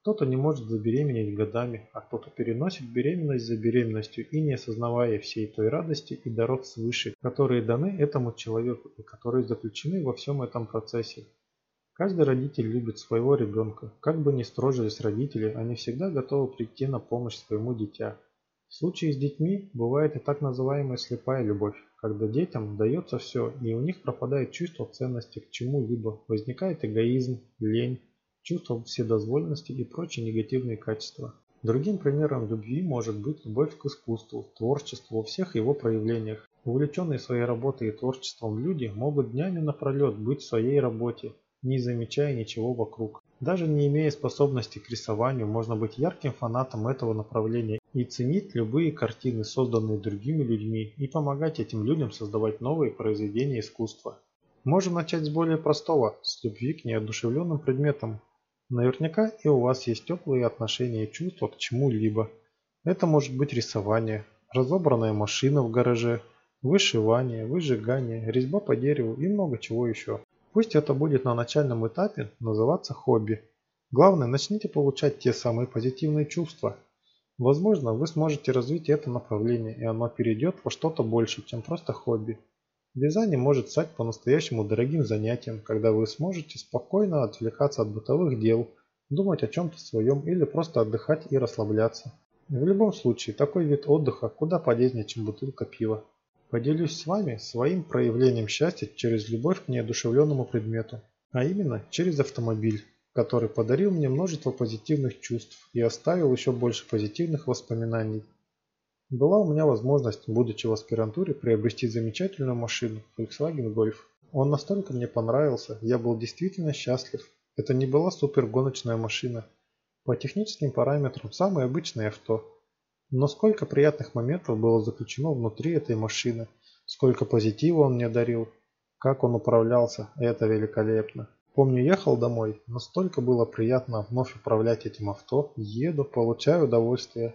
Кто-то не может забеременеть годами, а кто-то переносит беременность за беременностью и не осознавая всей той радости и даров свыше, которые даны этому человеку и которые заключены во всем этом процессе. Каждый родитель любит своего ребенка. Как бы ни строжились родители, они всегда готовы прийти на помощь своему дитя. В случае с детьми бывает и так называемая слепая любовь, когда детям дается все, и у них пропадает чувство ценности к чему-либо, возникает эгоизм, лень, чувство вседозволенности и прочие негативные качества. Другим примером любви может быть любовь к искусству, творчеству во всех его проявлениях. Увлеченные своей работой и творчеством люди могут днями напролет быть в своей работе, не замечая ничего вокруг. Даже не имея способности к рисованию, можно быть ярким фанатом этого направления и ценить любые картины, созданные другими людьми, и помогать этим людям создавать новые произведения искусства. Можем начать с более простого, с любви к неодушевленным предметам, Наверняка и у вас есть теплые отношения и чувства к чему-либо. Это может быть рисование, разобранная машина в гараже, вышивание, выжигание, резьба по дереву и много чего еще. Пусть это будет на начальном этапе называться хобби. Главное, начните получать те самые позитивные чувства. Возможно, вы сможете развить это направление, и оно перейдет во что-то больше, чем просто хобби. Вязание может стать по-настоящему дорогим занятием, когда вы сможете спокойно отвлекаться от бытовых дел, думать о чем-то своем или просто отдыхать и расслабляться. В любом случае, такой вид отдыха куда полезнее, чем бутылка пива. Поделюсь с вами своим проявлением счастья через любовь к неодушевленному предмету, а именно через автомобиль, который подарил мне множество позитивных чувств и оставил еще больше позитивных воспоминаний. Была у меня возможность, будучи в аспирантуре, приобрести замечательную машину Volkswagen Golf. Он настолько мне понравился, я был действительно счастлив. Это не была супергоночная машина. По техническим параметрам самое обычное авто – но сколько приятных моментов было заключено внутри этой машины, сколько позитива он мне дарил, как он управлялся, это великолепно. Помню, ехал домой, настолько было приятно вновь управлять этим авто, еду, получаю удовольствие.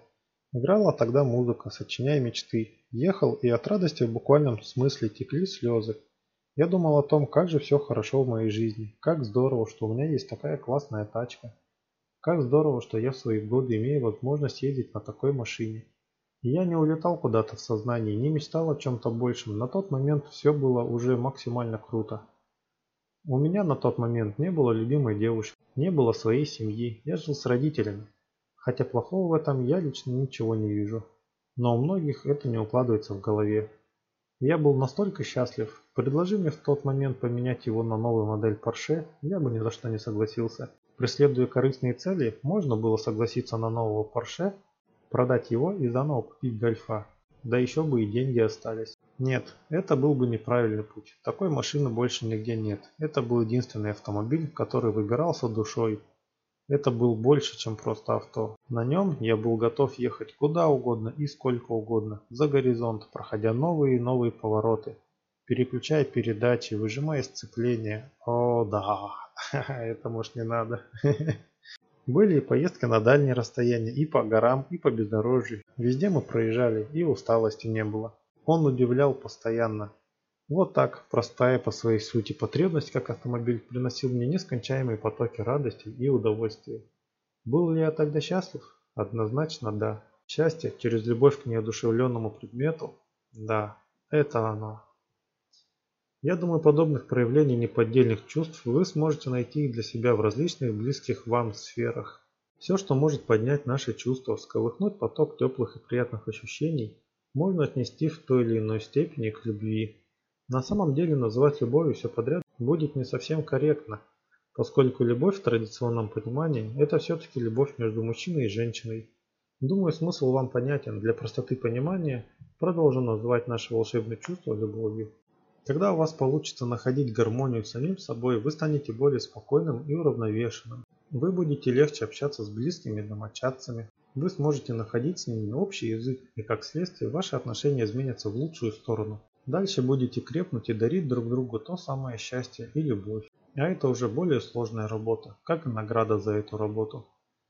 Играла тогда музыка, сочиняя мечты. Ехал, и от радости в буквальном смысле текли слезы. Я думал о том, как же все хорошо в моей жизни, как здорово, что у меня есть такая классная тачка. Как здорово, что я в свои годы имею возможность ездить на такой машине. И я не улетал куда-то в сознании, не мечтал о чем-то большем. На тот момент все было уже максимально круто. У меня на тот момент не было любимой девушки, не было своей семьи, я жил с родителями. Хотя плохого в этом я лично ничего не вижу. Но у многих это не укладывается в голове. Я был настолько счастлив. Предложи мне в тот момент поменять его на новую модель Porsche, я бы ни за что не согласился. Преследуя корыстные цели, можно было согласиться на нового Porsche, продать его и заново купить Гольфа. Да еще бы и деньги остались. Нет, это был бы неправильный путь. Такой машины больше нигде нет. Это был единственный автомобиль, который выбирался душой. Это был больше, чем просто авто. На нем я был готов ехать куда угодно и сколько угодно, за горизонт, проходя новые и новые повороты, переключая передачи, выжимая сцепление. О, да! <laughs> Это может не надо. <laughs> Были и поездки на дальние расстояния, и по горам, и по бездорожью. Везде мы проезжали, и усталости не было. Он удивлял постоянно. Вот так, простая по своей сути потребность, как автомобиль, приносил мне нескончаемые потоки радости и удовольствия. Был ли я тогда счастлив? Однозначно да. Счастье через любовь к неодушевленному предмету? Да, это оно. Я думаю, подобных проявлений неподдельных чувств вы сможете найти для себя в различных близких вам сферах. Все, что может поднять наши чувства, всколыхнуть поток теплых и приятных ощущений, можно отнести в той или иной степени к любви. На самом деле называть любовью все подряд будет не совсем корректно, поскольку любовь в традиционном понимании – это все-таки любовь между мужчиной и женщиной. Думаю, смысл вам понятен. Для простоты понимания продолжим называть наше волшебное чувство любовью. Когда у вас получится находить гармонию с самим собой, вы станете более спокойным и уравновешенным. Вы будете легче общаться с близкими домочадцами. Вы сможете находить с ними общий язык, и как следствие ваши отношения изменятся в лучшую сторону. Дальше будете крепнуть и дарить друг другу то самое счастье и любовь. А это уже более сложная работа, как и награда за эту работу.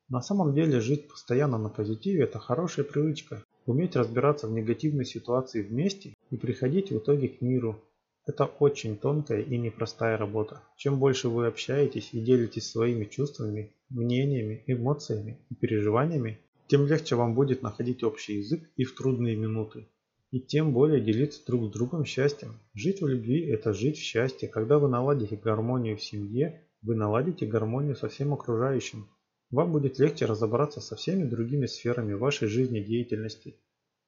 На самом деле жить постоянно на позитиве – это хорошая привычка. Уметь разбираться в негативной ситуации вместе и приходить в итоге к миру, это очень тонкая и непростая работа. Чем больше вы общаетесь и делитесь своими чувствами, мнениями, эмоциями и переживаниями, тем легче вам будет находить общий язык и в трудные минуты. И тем более делиться друг с другом счастьем. Жить в любви – это жить в счастье. Когда вы наладите гармонию в семье, вы наладите гармонию со всем окружающим. Вам будет легче разобраться со всеми другими сферами вашей жизнедеятельности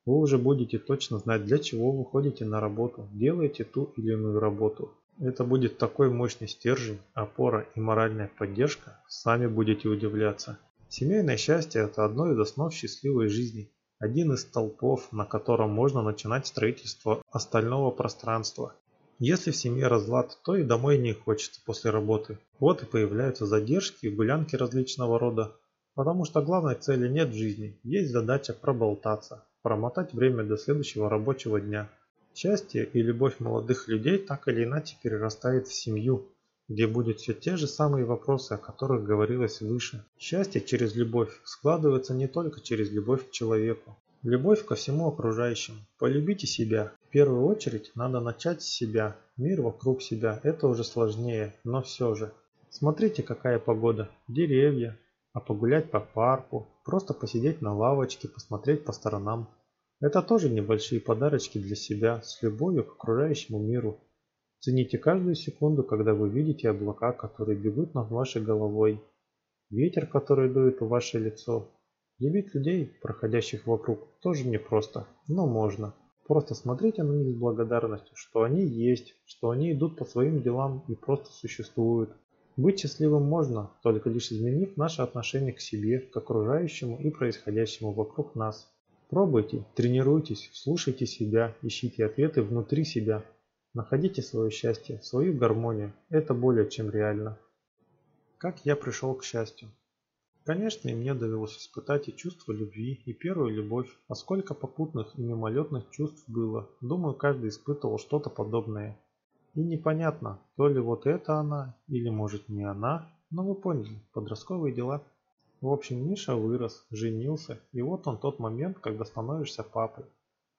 вы уже будете точно знать, для чего вы ходите на работу, делаете ту или иную работу. Это будет такой мощный стержень, опора и моральная поддержка, сами будете удивляться. Семейное счастье – это одно из основ счастливой жизни, один из столпов, на котором можно начинать строительство остального пространства. Если в семье разлад, то и домой не хочется после работы. Вот и появляются задержки и гулянки различного рода. Потому что главной цели нет в жизни, есть задача проболтаться, промотать время до следующего рабочего дня. Счастье и любовь молодых людей так или иначе перерастает в семью, где будут все те же самые вопросы, о которых говорилось выше. Счастье через любовь складывается не только через любовь к человеку. Любовь ко всему окружающему. Полюбите себя. В первую очередь надо начать с себя. Мир вокруг себя. Это уже сложнее, но все же. Смотрите, какая погода. Деревья, а погулять по парку, просто посидеть на лавочке, посмотреть по сторонам. Это тоже небольшие подарочки для себя, с любовью к окружающему миру. Цените каждую секунду, когда вы видите облака, которые бегут над вашей головой, ветер, который дует в ваше лицо. Любить людей, проходящих вокруг, тоже непросто, но можно. Просто смотрите на них с благодарностью, что они есть, что они идут по своим делам и просто существуют. Быть счастливым можно, только лишь изменив наше отношение к себе, к окружающему и происходящему вокруг нас. Пробуйте, тренируйтесь, слушайте себя, ищите ответы внутри себя. Находите свое счастье, свою гармонию. Это более чем реально. Как я пришел к счастью? Конечно, и мне довелось испытать и чувство любви, и первую любовь, а сколько попутных и мимолетных чувств было. Думаю, каждый испытывал что-то подобное. И непонятно, то ли вот это она, или может не она, но вы поняли, подростковые дела. В общем, Миша вырос, женился, и вот он тот момент, когда становишься папой.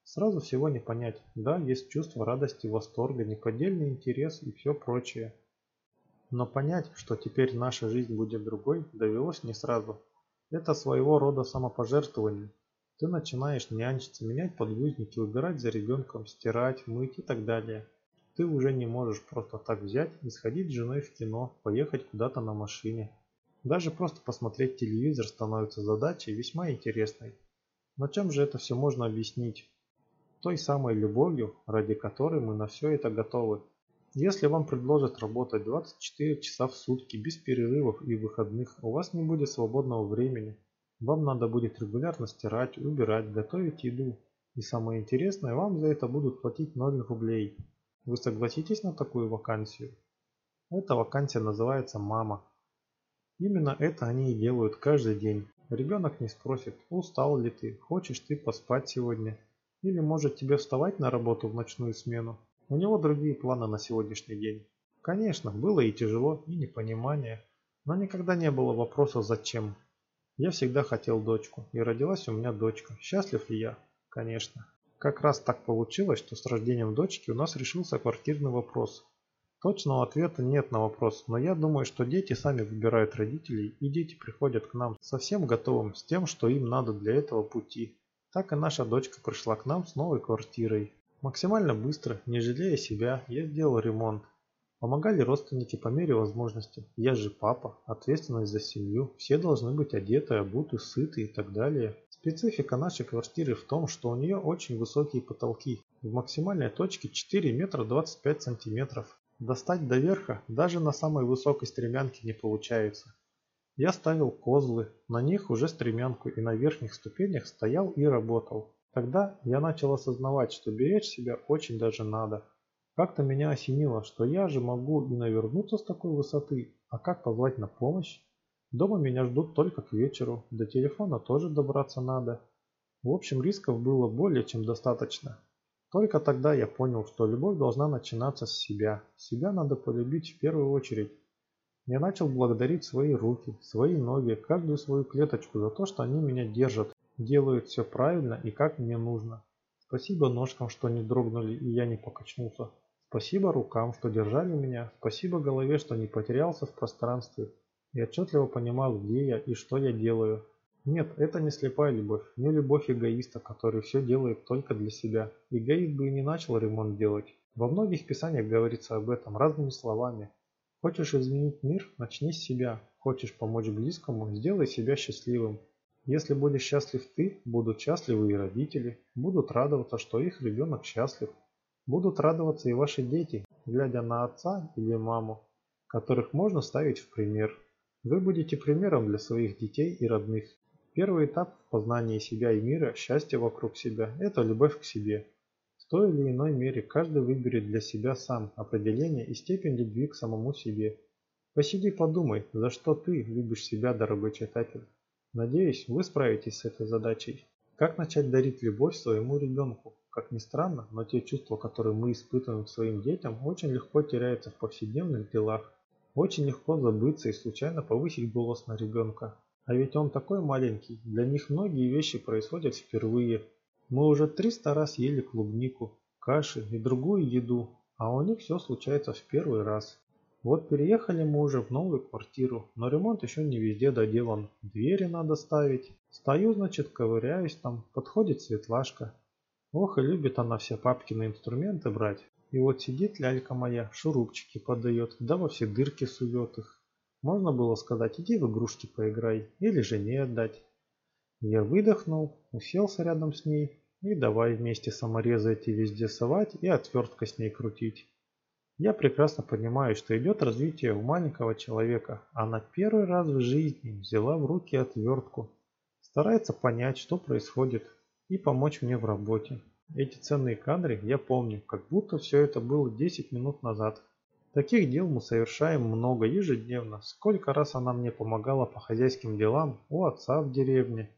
Сразу всего не понять, да, есть чувство радости, восторга, неподдельный интерес и все прочее. Но понять, что теперь наша жизнь будет другой, довелось не сразу. Это своего рода самопожертвование. Ты начинаешь нянчиться, менять подгузники, убирать за ребенком, стирать, мыть и так далее. Ты уже не можешь просто так взять и сходить с женой в кино, поехать куда-то на машине. Даже просто посмотреть телевизор становится задачей весьма интересной. Но чем же это все можно объяснить? Той самой любовью, ради которой мы на все это готовы. Если вам предложат работать 24 часа в сутки без перерывов и выходных, у вас не будет свободного времени. Вам надо будет регулярно стирать, убирать, готовить еду. И самое интересное, вам за это будут платить 0 рублей. Вы согласитесь на такую вакансию? Эта вакансия называется «Мама». Именно это они и делают каждый день. Ребенок не спросит, устал ли ты, хочешь ты поспать сегодня, или может тебе вставать на работу в ночную смену. У него другие планы на сегодняшний день. Конечно, было и тяжело, и непонимание, но никогда не было вопроса «зачем?». Я всегда хотел дочку, и родилась у меня дочка. Счастлив ли я? Конечно. Как раз так получилось, что с рождением дочки у нас решился квартирный вопрос. Точного ответа нет на вопрос, но я думаю, что дети сами выбирают родителей, и дети приходят к нам совсем готовым, с тем, что им надо для этого пути. Так и наша дочка пришла к нам с новой квартирой. Максимально быстро, не жалея себя, я сделал ремонт. Помогали родственники по мере возможности. Я же папа, ответственность за семью, все должны быть одеты, обуты, сыты и так далее. Специфика нашей квартиры в том, что у нее очень высокие потолки. В максимальной точке 4 метра 25 сантиметров. Достать до верха даже на самой высокой стремянке не получается. Я ставил козлы, на них уже стремянку и на верхних ступенях стоял и работал. Тогда я начал осознавать, что беречь себя очень даже надо. Как-то меня осенило, что я же могу и навернуться с такой высоты, а как позвать на помощь? Дома меня ждут только к вечеру, до телефона тоже добраться надо. В общем, рисков было более чем достаточно. Только тогда я понял, что любовь должна начинаться с себя. Себя надо полюбить в первую очередь. Я начал благодарить свои руки, свои ноги, каждую свою клеточку за то, что они меня держат, делают все правильно и как мне нужно. Спасибо ножкам, что не дрогнули и я не покачнулся. Спасибо рукам, что держали меня. Спасибо голове, что не потерялся в пространстве и отчетливо понимал, где я и что я делаю. Нет, это не слепая любовь, не любовь эгоиста, который все делает только для себя. Эгоист бы и не начал ремонт делать. Во многих писаниях говорится об этом разными словами. Хочешь изменить мир – начни с себя. Хочешь помочь близкому – сделай себя счастливым. Если будешь счастлив ты, будут счастливы и родители, будут радоваться, что их ребенок счастлив. Будут радоваться и ваши дети, глядя на отца или маму, которых можно ставить в пример. Вы будете примером для своих детей и родных. Первый этап в познании себя и мира, счастья вокруг себя – это любовь к себе. Той или иной мере каждый выберет для себя сам определение и степень любви к самому себе. Посиди подумай, за что ты любишь себя, дорогой читатель. Надеюсь, вы справитесь с этой задачей. Как начать дарить любовь своему ребенку? Как ни странно, но те чувства, которые мы испытываем к своим детям, очень легко теряются в повседневных делах. Очень легко забыться и случайно повысить голос на ребенка. А ведь он такой маленький, для них многие вещи происходят впервые. Мы уже 300 раз ели клубнику, каши и другую еду, а у них все случается в первый раз. Вот переехали мы уже в новую квартиру, но ремонт еще не везде доделан. Двери надо ставить. Стою, значит, ковыряюсь там, подходит Светлашка. Ох, и любит она все папкины инструменты брать. И вот сидит лялька моя, шурупчики подает, да во все дырки сует их. Можно было сказать, иди в игрушки поиграй, или жене отдать. Я выдохнул, уселся рядом с ней и давай вместе саморезы эти везде совать и отвертка с ней крутить. Я прекрасно понимаю, что идет развитие у маленького человека. Она первый раз в жизни взяла в руки отвертку. Старается понять, что происходит, и помочь мне в работе. Эти ценные кадры я помню, как будто все это было 10 минут назад. Таких дел мы совершаем много ежедневно. Сколько раз она мне помогала по хозяйским делам у отца в деревне.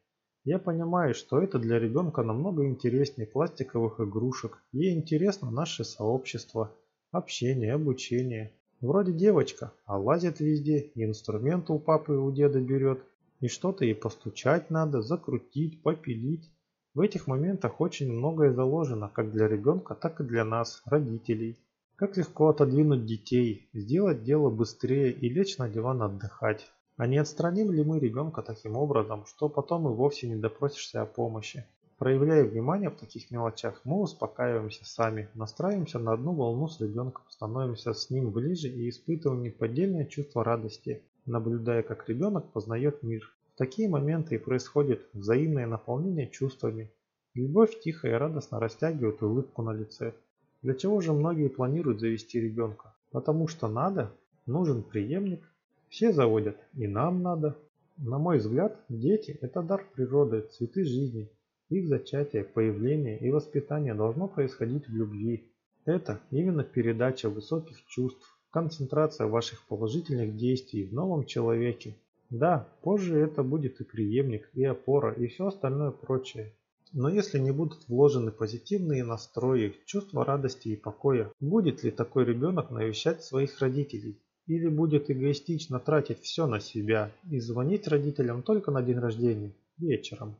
Я понимаю, что это для ребенка намного интереснее пластиковых игрушек. Ей интересно наше сообщество – Общение, обучение. Вроде девочка, а лазит везде, и инструменты у папы и у деда берет, и что-то ей постучать надо, закрутить, попилить. В этих моментах очень многое заложено, как для ребенка, так и для нас, родителей. Как легко отодвинуть детей, сделать дело быстрее и лечь на диван отдыхать. А не отстраним ли мы ребенка таким образом, что потом и вовсе не допросишься о помощи? Проявляя внимание в таких мелочах, мы успокаиваемся сами, настраиваемся на одну волну с ребенком, становимся с ним ближе и испытываем неподдельное чувство радости, наблюдая, как ребенок познает мир. В такие моменты и происходит взаимное наполнение чувствами. Любовь тихо и радостно растягивает улыбку на лице. Для чего же многие планируют завести ребенка? Потому что надо, нужен преемник. Все заводят, и нам надо. На мой взгляд, дети – это дар природы, цветы жизни, их зачатие, появление и воспитание должно происходить в любви. Это именно передача высоких чувств, концентрация ваших положительных действий в новом человеке. Да, позже это будет и преемник, и опора, и все остальное прочее. Но если не будут вложены позитивные настрои, чувство радости и покоя, будет ли такой ребенок навещать своих родителей? Или будет эгоистично тратить все на себя и звонить родителям только на день рождения, вечером?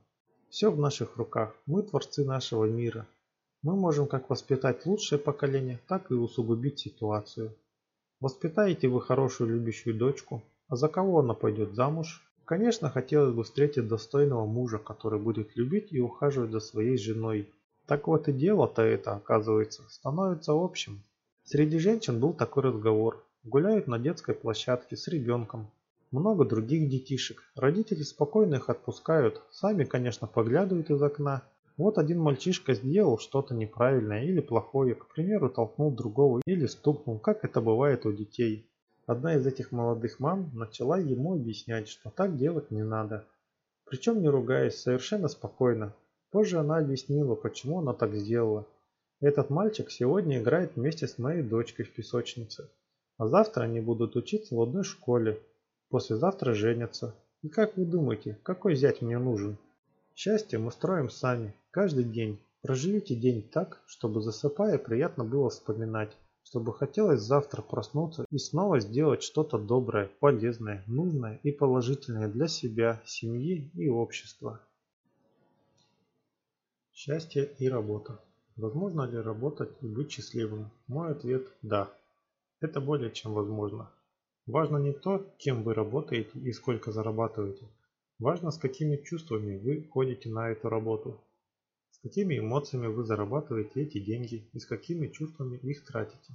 Все в наших руках. Мы творцы нашего мира. Мы можем как воспитать лучшее поколение, так и усугубить ситуацию. Воспитаете вы хорошую любящую дочку, а за кого она пойдет замуж? Конечно, хотелось бы встретить достойного мужа, который будет любить и ухаживать за своей женой. Так вот и дело-то это, оказывается, становится общим. Среди женщин был такой разговор. Гуляют на детской площадке с ребенком, много других детишек. Родители спокойно их отпускают, сами, конечно, поглядывают из окна. Вот один мальчишка сделал что-то неправильное или плохое, к примеру, толкнул другого или стукнул, как это бывает у детей. Одна из этих молодых мам начала ему объяснять, что так делать не надо. Причем не ругаясь, совершенно спокойно. Позже она объяснила, почему она так сделала. Этот мальчик сегодня играет вместе с моей дочкой в песочнице. А завтра они будут учиться в одной школе, Послезавтра женятся. И как вы думаете, какой зять мне нужен? Счастье мы строим сами, каждый день. Проживите день так, чтобы засыпая приятно было вспоминать, чтобы хотелось завтра проснуться и снова сделать что-то доброе, полезное, нужное и положительное для себя, семьи и общества. Счастье и работа. Возможно ли работать и быть счастливым? Мой ответ – да. Это более чем возможно. Важно не то, кем вы работаете и сколько зарабатываете. Важно, с какими чувствами вы ходите на эту работу. С какими эмоциями вы зарабатываете эти деньги и с какими чувствами их тратите.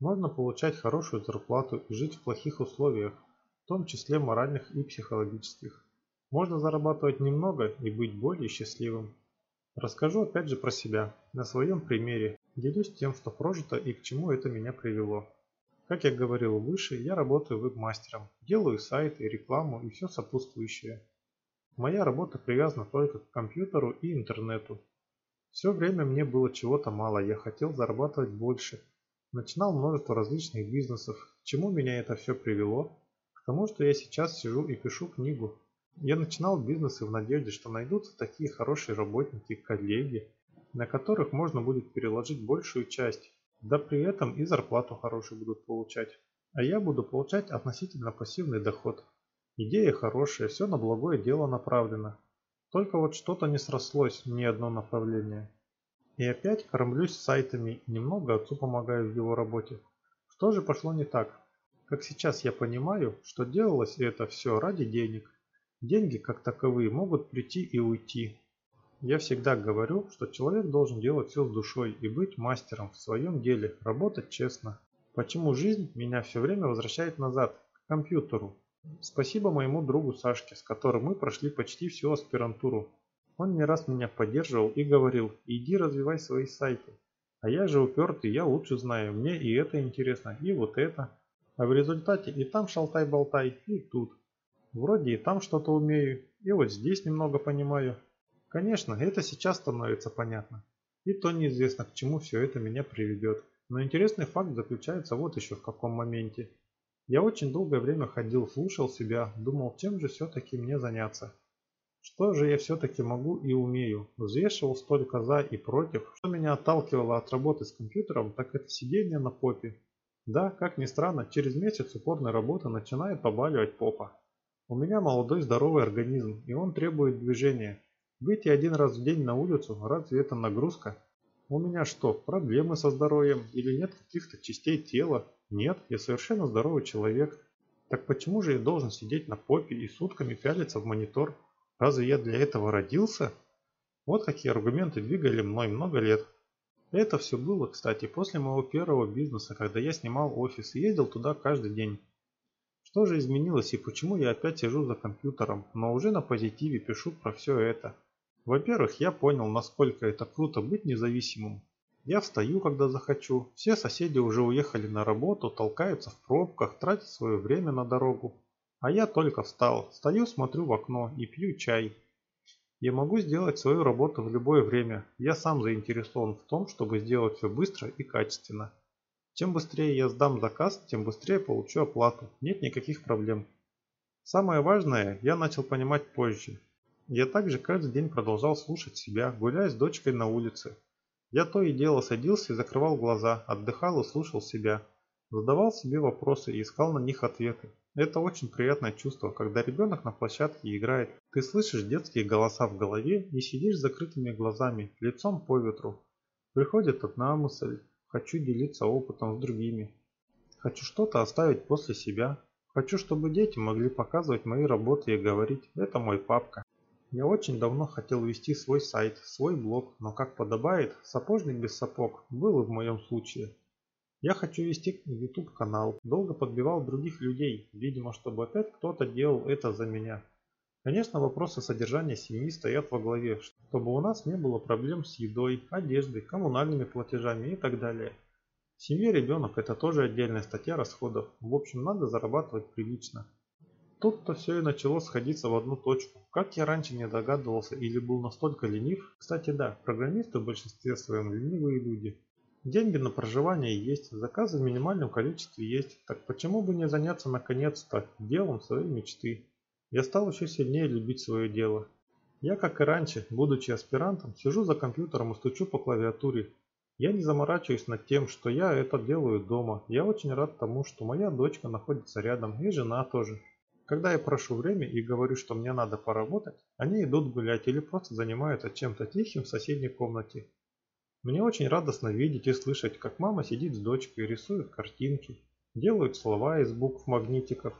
Можно получать хорошую зарплату и жить в плохих условиях, в том числе моральных и психологических. Можно зарабатывать немного и быть более счастливым. Расскажу опять же про себя, на своем примере, делюсь тем, что прожито и к чему это меня привело. Как я говорил выше, я работаю веб-мастером, делаю сайты, рекламу и все сопутствующее. Моя работа привязана только к компьютеру и интернету. Все время мне было чего-то мало, я хотел зарабатывать больше. Начинал множество различных бизнесов. К чему меня это все привело? К тому, что я сейчас сижу и пишу книгу. Я начинал бизнесы в надежде, что найдутся такие хорошие работники, коллеги, на которых можно будет переложить большую часть да при этом и зарплату хорошую будут получать. А я буду получать относительно пассивный доход. Идея хорошая, все на благое дело направлено. Только вот что-то не срослось ни одно направление. И опять кормлюсь сайтами немного отцу помогаю в его работе. Что же пошло не так? Как сейчас я понимаю, что делалось это все ради денег. Деньги, как таковые, могут прийти и уйти. Я всегда говорю, что человек должен делать все с душой и быть мастером в своем деле, работать честно. Почему жизнь меня все время возвращает назад, к компьютеру? Спасибо моему другу Сашке, с которым мы прошли почти всю аспирантуру. Он не раз меня поддерживал и говорил, иди развивай свои сайты. А я же упертый, я лучше знаю, мне и это интересно, и вот это. А в результате и там шалтай-болтай, и тут. Вроде и там что-то умею, и вот здесь немного понимаю. Конечно, это сейчас становится понятно. И то неизвестно, к чему все это меня приведет. Но интересный факт заключается вот еще в каком моменте. Я очень долгое время ходил, слушал себя, думал, чем же все-таки мне заняться. Что же я все-таки могу и умею? Взвешивал столько за и против. Что меня отталкивало от работы с компьютером, так это сидение на попе. Да, как ни странно, через месяц упорной работы начинает побаливать попа. У меня молодой здоровый организм, и он требует движения. Выйти один раз в день на улицу, разве это нагрузка? У меня что, проблемы со здоровьем или нет каких-то частей тела? Нет, я совершенно здоровый человек. Так почему же я должен сидеть на попе и сутками пялиться в монитор? Разве я для этого родился? Вот какие аргументы двигали мной много лет. Это все было, кстати, после моего первого бизнеса, когда я снимал офис и ездил туда каждый день. Что же изменилось и почему я опять сижу за компьютером, но уже на позитиве пишу про все это? Во-первых, я понял, насколько это круто быть независимым. Я встаю, когда захочу, все соседи уже уехали на работу, толкаются в пробках, тратят свое время на дорогу. А я только встал, стою, смотрю в окно и пью чай. Я могу сделать свою работу в любое время. Я сам заинтересован в том, чтобы сделать все быстро и качественно. Чем быстрее я сдам заказ, тем быстрее получу оплату. Нет никаких проблем. Самое важное я начал понимать позже. Я также каждый день продолжал слушать себя, гуляя с дочкой на улице. Я то и дело садился и закрывал глаза, отдыхал и слушал себя. Задавал себе вопросы и искал на них ответы. Это очень приятное чувство, когда ребенок на площадке играет. Ты слышишь детские голоса в голове и сидишь с закрытыми глазами, лицом по ветру. Приходит одна мысль. Хочу делиться опытом с другими. Хочу что-то оставить после себя. Хочу, чтобы дети могли показывать мои работы и говорить «это мой папка». Я очень давно хотел вести свой сайт, свой блог, но как подобает, сапожник без сапог был и в моем случае. Я хочу вести YouTube канал. Долго подбивал других людей, видимо, чтобы опять кто-то делал это за меня. Конечно, вопросы содержания семьи стоят во главе, чтобы у нас не было проблем с едой, одеждой, коммунальными платежами и так далее. В семье ребенок это тоже отдельная статья расходов. В общем, надо зарабатывать прилично. Тут-то все и начало сходиться в одну точку. Как я раньше не догадывался или был настолько ленив. Кстати да, программисты в большинстве своем ленивые люди. Деньги на проживание есть, заказы в минимальном количестве есть, так почему бы не заняться наконец-то делом своей мечты? Я стал еще сильнее любить свое дело. Я, как и раньше, будучи аспирантом, сижу за компьютером и стучу по клавиатуре. Я не заморачиваюсь над тем, что я это делаю дома. Я очень рад тому, что моя дочка находится рядом и жена тоже. Когда я прошу время и говорю, что мне надо поработать, они идут гулять или просто занимаются чем-то тихим в соседней комнате. Мне очень радостно видеть и слышать, как мама сидит с дочкой, рисует картинки, делают слова из букв магнитиков,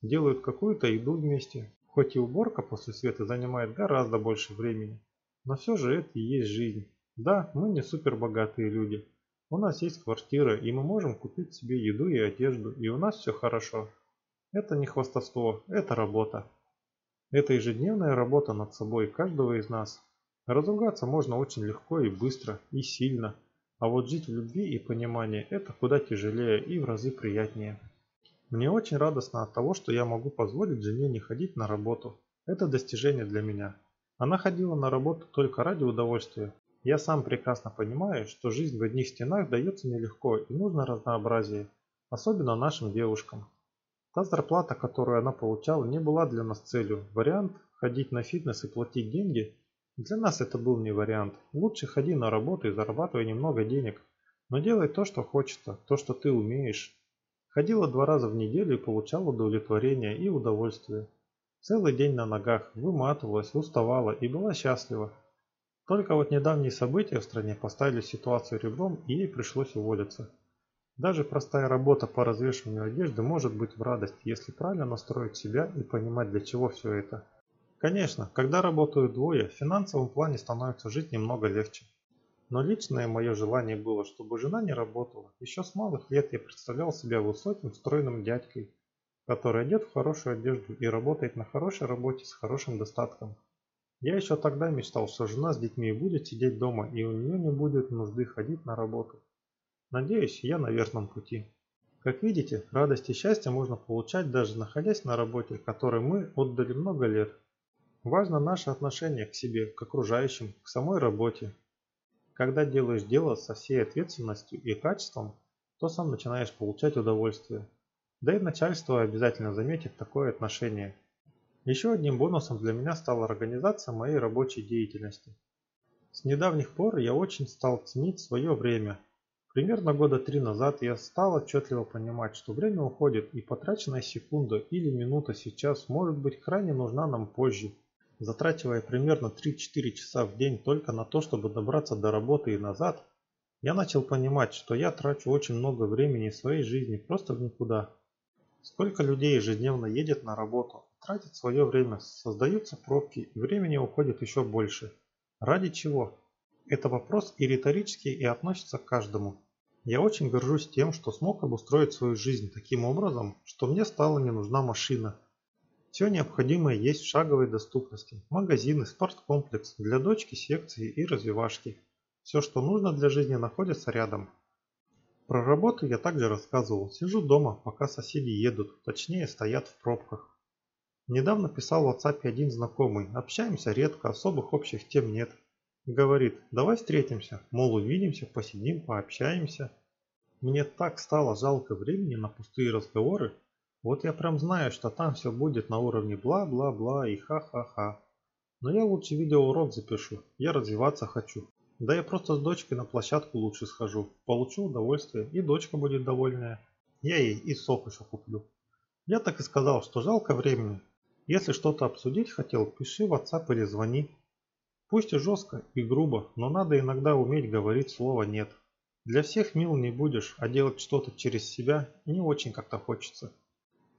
делают какую-то еду вместе. Хоть и уборка после света занимает гораздо больше времени, но все же это и есть жизнь. Да, мы не супер богатые люди. У нас есть квартира, и мы можем купить себе еду и одежду, и у нас все хорошо. Это не хвастовство, это работа. Это ежедневная работа над собой каждого из нас. Разругаться можно очень легко и быстро, и сильно. А вот жить в любви и понимании – это куда тяжелее и в разы приятнее. Мне очень радостно от того, что я могу позволить жене не ходить на работу. Это достижение для меня. Она ходила на работу только ради удовольствия. Я сам прекрасно понимаю, что жизнь в одних стенах дается нелегко и нужно разнообразие. Особенно нашим девушкам. Та зарплата, которую она получала, не была для нас целью. Вариант – ходить на фитнес и платить деньги для нас это был не вариант. Лучше ходи на работу и зарабатывай немного денег. Но делай то, что хочется, то, что ты умеешь. Ходила два раза в неделю и получала удовлетворение и удовольствие. Целый день на ногах, выматывалась, уставала и была счастлива. Только вот недавние события в стране поставили ситуацию ребром и ей пришлось уволиться. Даже простая работа по развешиванию одежды может быть в радость, если правильно настроить себя и понимать, для чего все это. Конечно, когда работают двое, в финансовом плане становится жить немного легче. Но личное мое желание было, чтобы жена не работала. Еще с малых лет я представлял себя высоким, стройным дядькой, который одет в хорошую одежду и работает на хорошей работе с хорошим достатком. Я еще тогда мечтал, что жена с детьми будет сидеть дома и у нее не будет нужды ходить на работу. Надеюсь, я на верном пути. Как видите, радость и счастье можно получать даже находясь на работе, которой мы отдали много лет. Важно наше отношение к себе, к окружающим, к самой работе. Когда делаешь дело со всей ответственностью и качеством, то сам начинаешь получать удовольствие. Да и начальство обязательно заметит такое отношение. Еще одним бонусом для меня стала организация моей рабочей деятельности. С недавних пор я очень стал ценить свое время, Примерно года три назад я стал отчетливо понимать, что время уходит и потраченная секунда или минута сейчас может быть крайне нужна нам позже. Затрачивая примерно 3-4 часа в день только на то, чтобы добраться до работы и назад, я начал понимать, что я трачу очень много времени своей жизни просто в никуда. Сколько людей ежедневно едет на работу, тратит свое время, создаются пробки и времени уходит еще больше. Ради чего? Это вопрос и риторический, и относится к каждому. Я очень горжусь тем, что смог обустроить свою жизнь таким образом, что мне стала не нужна машина. Все необходимое есть в шаговой доступности. Магазины, спорткомплекс, для дочки секции и развивашки. Все, что нужно для жизни, находится рядом. Про работу я также рассказывал. Сижу дома, пока соседи едут, точнее стоят в пробках. Недавно писал в WhatsApp один знакомый. Общаемся редко, особых общих тем нет. Говорит, давай встретимся, мол, увидимся, посидим, пообщаемся. Мне так стало жалко времени на пустые разговоры. Вот я прям знаю, что там все будет на уровне бла-бла-бла и ха-ха-ха. Но я лучше видеоурок запишу, я развиваться хочу. Да я просто с дочкой на площадку лучше схожу, получу удовольствие и дочка будет довольная. Я ей и сок еще куплю. Я так и сказал, что жалко времени. Если что-то обсудить хотел, пиши в WhatsApp или звони. Пусть и жестко, и грубо, но надо иногда уметь говорить слово «нет». Для всех мил не будешь, а делать что-то через себя не очень как-то хочется.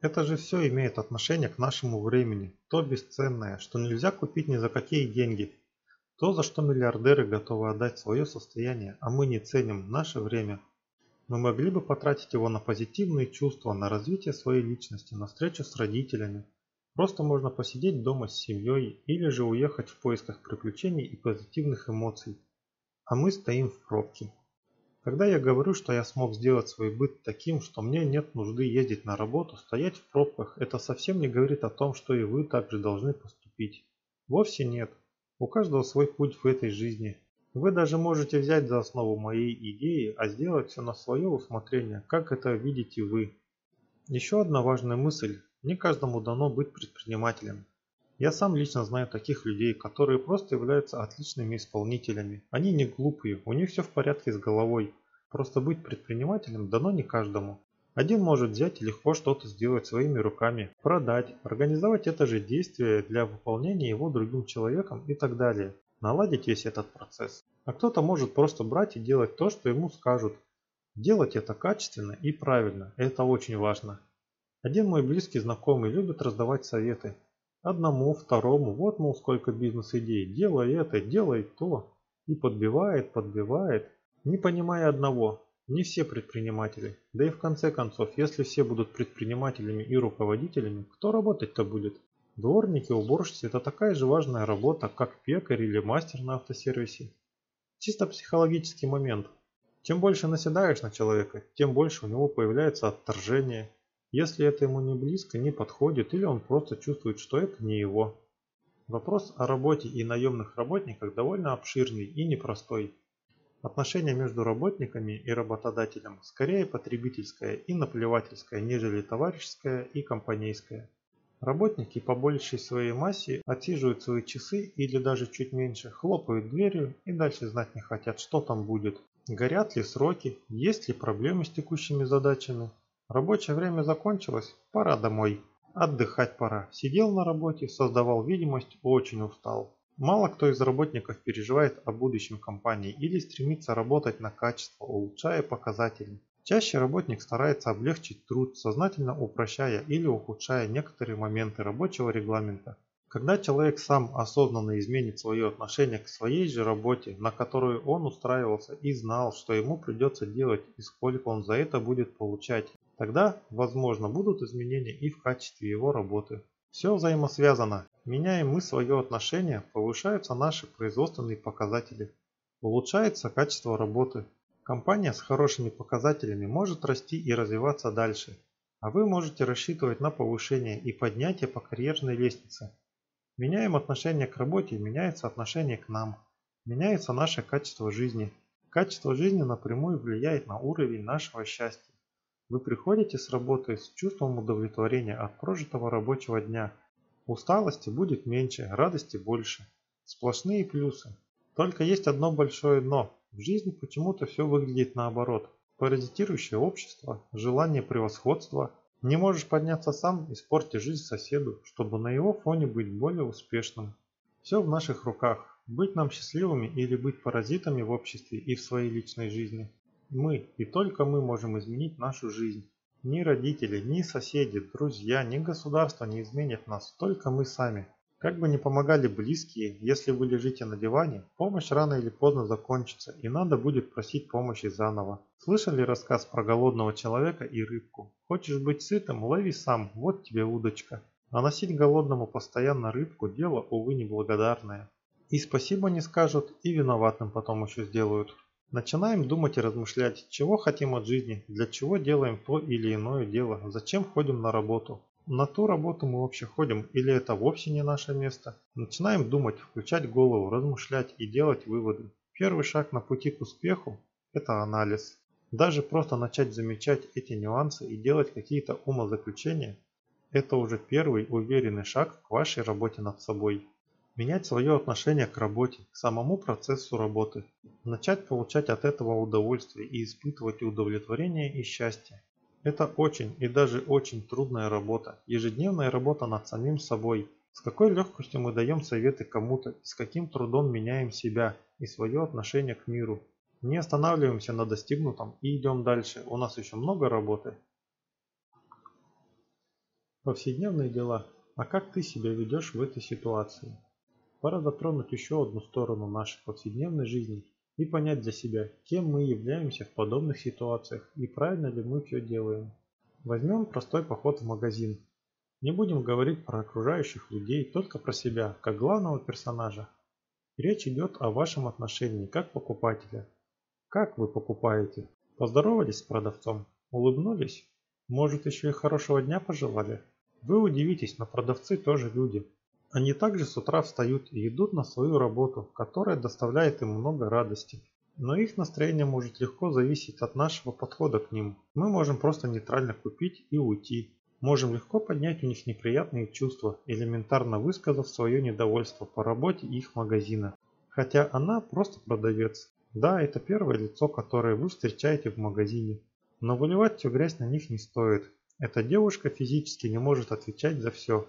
Это же все имеет отношение к нашему времени, то бесценное, что нельзя купить ни за какие деньги. То, за что миллиардеры готовы отдать свое состояние, а мы не ценим наше время. Мы могли бы потратить его на позитивные чувства, на развитие своей личности, на встречу с родителями, Просто можно посидеть дома с семьей или же уехать в поисках приключений и позитивных эмоций. А мы стоим в пробке. Когда я говорю, что я смог сделать свой быт таким, что мне нет нужды ездить на работу, стоять в пробках, это совсем не говорит о том, что и вы также должны поступить. Вовсе нет. У каждого свой путь в этой жизни. Вы даже можете взять за основу моей идеи, а сделать все на свое усмотрение, как это видите вы. Еще одна важная мысль. Не каждому дано быть предпринимателем. Я сам лично знаю таких людей, которые просто являются отличными исполнителями. Они не глупые, у них все в порядке с головой. Просто быть предпринимателем дано не каждому. Один может взять и легко что-то сделать своими руками, продать, организовать это же действие для выполнения его другим человеком и так далее. Наладить весь этот процесс. А кто-то может просто брать и делать то, что ему скажут. Делать это качественно и правильно, это очень важно. Один мой близкий знакомый любит раздавать советы. Одному, второму, вот, мол, сколько бизнес-идей, делай это, делай то. И подбивает, подбивает, не понимая одного, не все предприниматели. Да и в конце концов, если все будут предпринимателями и руководителями, кто работать-то будет? Дворники, уборщицы – это такая же важная работа, как пекарь или мастер на автосервисе. Чисто психологический момент. Чем больше наседаешь на человека, тем больше у него появляется отторжение, если это ему не близко, не подходит или он просто чувствует, что это не его. Вопрос о работе и наемных работниках довольно обширный и непростой. Отношение между работниками и работодателем скорее потребительское и наплевательское, нежели товарищеское и компанейское. Работники по большей своей массе отсиживают свои часы или даже чуть меньше, хлопают дверью и дальше знать не хотят, что там будет. Горят ли сроки, есть ли проблемы с текущими задачами, Рабочее время закончилось, пора домой. Отдыхать пора. Сидел на работе, создавал видимость, очень устал. Мало кто из работников переживает о будущем компании или стремится работать на качество, улучшая показатели. Чаще работник старается облегчить труд, сознательно упрощая или ухудшая некоторые моменты рабочего регламента. Когда человек сам осознанно изменит свое отношение к своей же работе, на которую он устраивался и знал, что ему придется делать и сколько он за это будет получать, тогда, возможно, будут изменения и в качестве его работы. Все взаимосвязано. Меняем мы свое отношение, повышаются наши производственные показатели. Улучшается качество работы. Компания с хорошими показателями может расти и развиваться дальше. А вы можете рассчитывать на повышение и поднятие по карьерной лестнице. Меняем отношение к работе, меняется отношение к нам. Меняется наше качество жизни. Качество жизни напрямую влияет на уровень нашего счастья. Вы приходите с работы с чувством удовлетворения от прожитого рабочего дня. Усталости будет меньше, радости больше. Сплошные плюсы. Только есть одно большое «но». В жизни почему-то все выглядит наоборот. Паразитирующее общество, желание превосходства – не можешь подняться сам, испорти жизнь соседу, чтобы на его фоне быть более успешным. Все в наших руках. Быть нам счастливыми или быть паразитами в обществе и в своей личной жизни. Мы и только мы можем изменить нашу жизнь. Ни родители, ни соседи, друзья, ни государство не изменят нас, только мы сами. Как бы ни помогали близкие, если вы лежите на диване, помощь рано или поздно закончится, и надо будет просить помощи заново. Слышали рассказ про голодного человека и рыбку? Хочешь быть сытым, лови сам, вот тебе удочка. А носить голодному постоянно рыбку – дело, увы, неблагодарное. И спасибо не скажут, и виноватым потом еще сделают. Начинаем думать и размышлять, чего хотим от жизни, для чего делаем то или иное дело, зачем ходим на работу. На ту работу мы вообще ходим или это вовсе не наше место? Начинаем думать, включать голову, размышлять и делать выводы. Первый шаг на пути к успеху – это анализ. Даже просто начать замечать эти нюансы и делать какие-то умозаключения – это уже первый уверенный шаг к вашей работе над собой. Менять свое отношение к работе, к самому процессу работы. Начать получать от этого удовольствие и испытывать удовлетворение и счастье. Это очень и даже очень трудная работа, ежедневная работа над самим собой. С какой легкостью мы даем советы кому-то и с каким трудом меняем себя и свое отношение к миру. Не останавливаемся на достигнутом и идем дальше, у нас еще много работы. Повседневные дела. А как ты себя ведешь в этой ситуации? Пора затронуть еще одну сторону нашей повседневной жизни и понять для себя, кем мы являемся в подобных ситуациях и правильно ли мы все делаем. Возьмем простой поход в магазин. Не будем говорить про окружающих людей, только про себя, как главного персонажа. Речь идет о вашем отношении как покупателя. Как вы покупаете? Поздоровались с продавцом? Улыбнулись? Может еще и хорошего дня пожелали? Вы удивитесь, но продавцы тоже люди. Они также с утра встают и идут на свою работу, которая доставляет им много радости. Но их настроение может легко зависеть от нашего подхода к ним. Мы можем просто нейтрально купить и уйти. Можем легко поднять у них неприятные чувства, элементарно высказав свое недовольство по работе их магазина. Хотя она просто продавец. Да, это первое лицо, которое вы встречаете в магазине. Но выливать всю грязь на них не стоит. Эта девушка физически не может отвечать за все.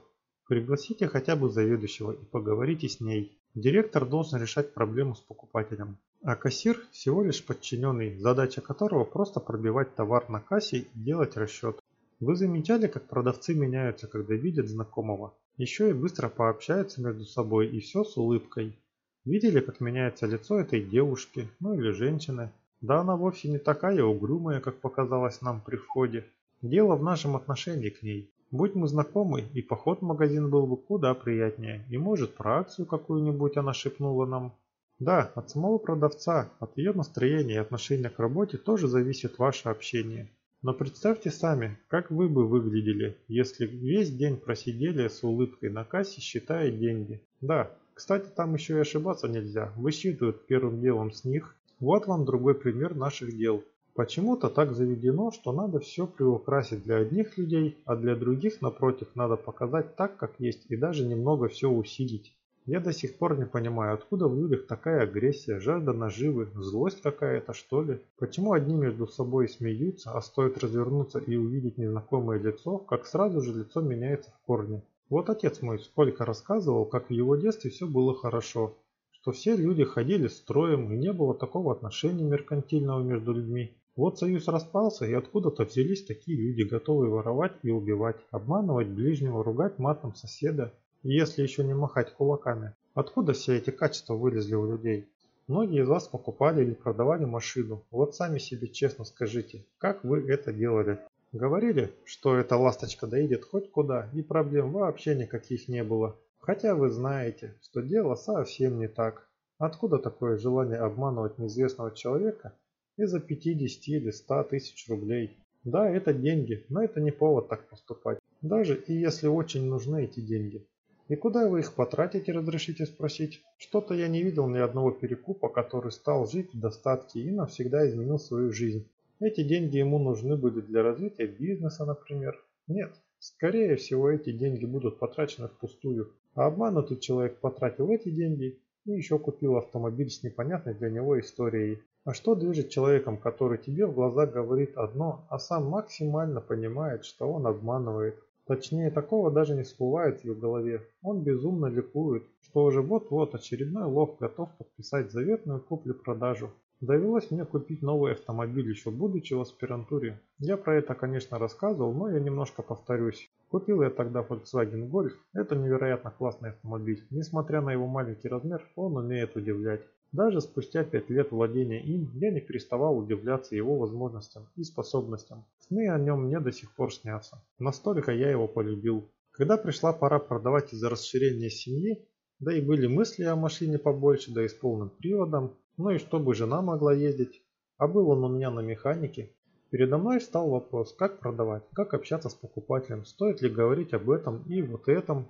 Пригласите хотя бы заведующего и поговорите с ней. Директор должен решать проблему с покупателем. А кассир всего лишь подчиненный, задача которого просто пробивать товар на кассе и делать расчет. Вы замечали, как продавцы меняются, когда видят знакомого? Еще и быстро пообщаются между собой и все с улыбкой. Видели, как меняется лицо этой девушки, ну или женщины? Да она вовсе не такая угрюмая, как показалось нам при входе. Дело в нашем отношении к ней. Будь мы знакомы, и поход в магазин был бы куда приятнее, и может про акцию какую-нибудь она шепнула нам. Да, от самого продавца, от ее настроения и отношения к работе тоже зависит ваше общение. Но представьте сами, как вы бы выглядели, если весь день просидели с улыбкой на кассе, считая деньги. Да, кстати, там еще и ошибаться нельзя, высчитывают первым делом с них. Вот вам другой пример наших дел. Почему-то так заведено, что надо все приукрасить для одних людей, а для других, напротив, надо показать так, как есть, и даже немного все усилить. Я до сих пор не понимаю, откуда в людях такая агрессия, жажда наживы, злость какая-то что ли? Почему одни между собой смеются, а стоит развернуться и увидеть незнакомое лицо, как сразу же лицо меняется в корне? Вот отец мой сколько рассказывал, как в его детстве все было хорошо, что все люди ходили строем и не было такого отношения меркантильного между людьми. Вот союз распался, и откуда-то взялись такие люди, готовые воровать и убивать, обманывать ближнего, ругать матом соседа, если еще не махать кулаками. Откуда все эти качества вылезли у людей? Многие из вас покупали или продавали машину. Вот сами себе честно скажите, как вы это делали? Говорили, что эта ласточка доедет хоть куда, и проблем вообще никаких не было. Хотя вы знаете, что дело совсем не так. Откуда такое желание обманывать неизвестного человека из-за 50 или 100 тысяч рублей? Да, это деньги, но это не повод так поступать. Даже и если очень нужны эти деньги. И куда вы их потратите, разрешите спросить? Что-то я не видел ни одного перекупа, который стал жить в достатке и навсегда изменил свою жизнь. Эти деньги ему нужны были для развития бизнеса, например. Нет, скорее всего эти деньги будут потрачены впустую. А обманутый человек потратил эти деньги и еще купил автомобиль с непонятной для него историей. А что движет человеком, который тебе в глаза говорит одно, а сам максимально понимает, что он обманывает? Точнее, такого даже не всплывает в ее голове. Он безумно ликует, что уже вот-вот очередной лов готов подписать заветную куплю-продажу. Довелось мне купить новый автомобиль еще будучи в аспирантуре. Я про это, конечно, рассказывал, но я немножко повторюсь. Купил я тогда Volkswagen Golf. Это невероятно классный автомобиль. Несмотря на его маленький размер, он умеет удивлять. Даже спустя 5 лет владения им, я не переставал удивляться его возможностям и способностям. Сны о нем мне до сих пор снятся. Настолько я его полюбил. Когда пришла пора продавать из-за расширения семьи, да и были мысли о машине побольше, да и с полным приводом, ну и чтобы жена могла ездить. А был он у меня на механике. Передо мной стал вопрос, как продавать, как общаться с покупателем, стоит ли говорить об этом и вот этом.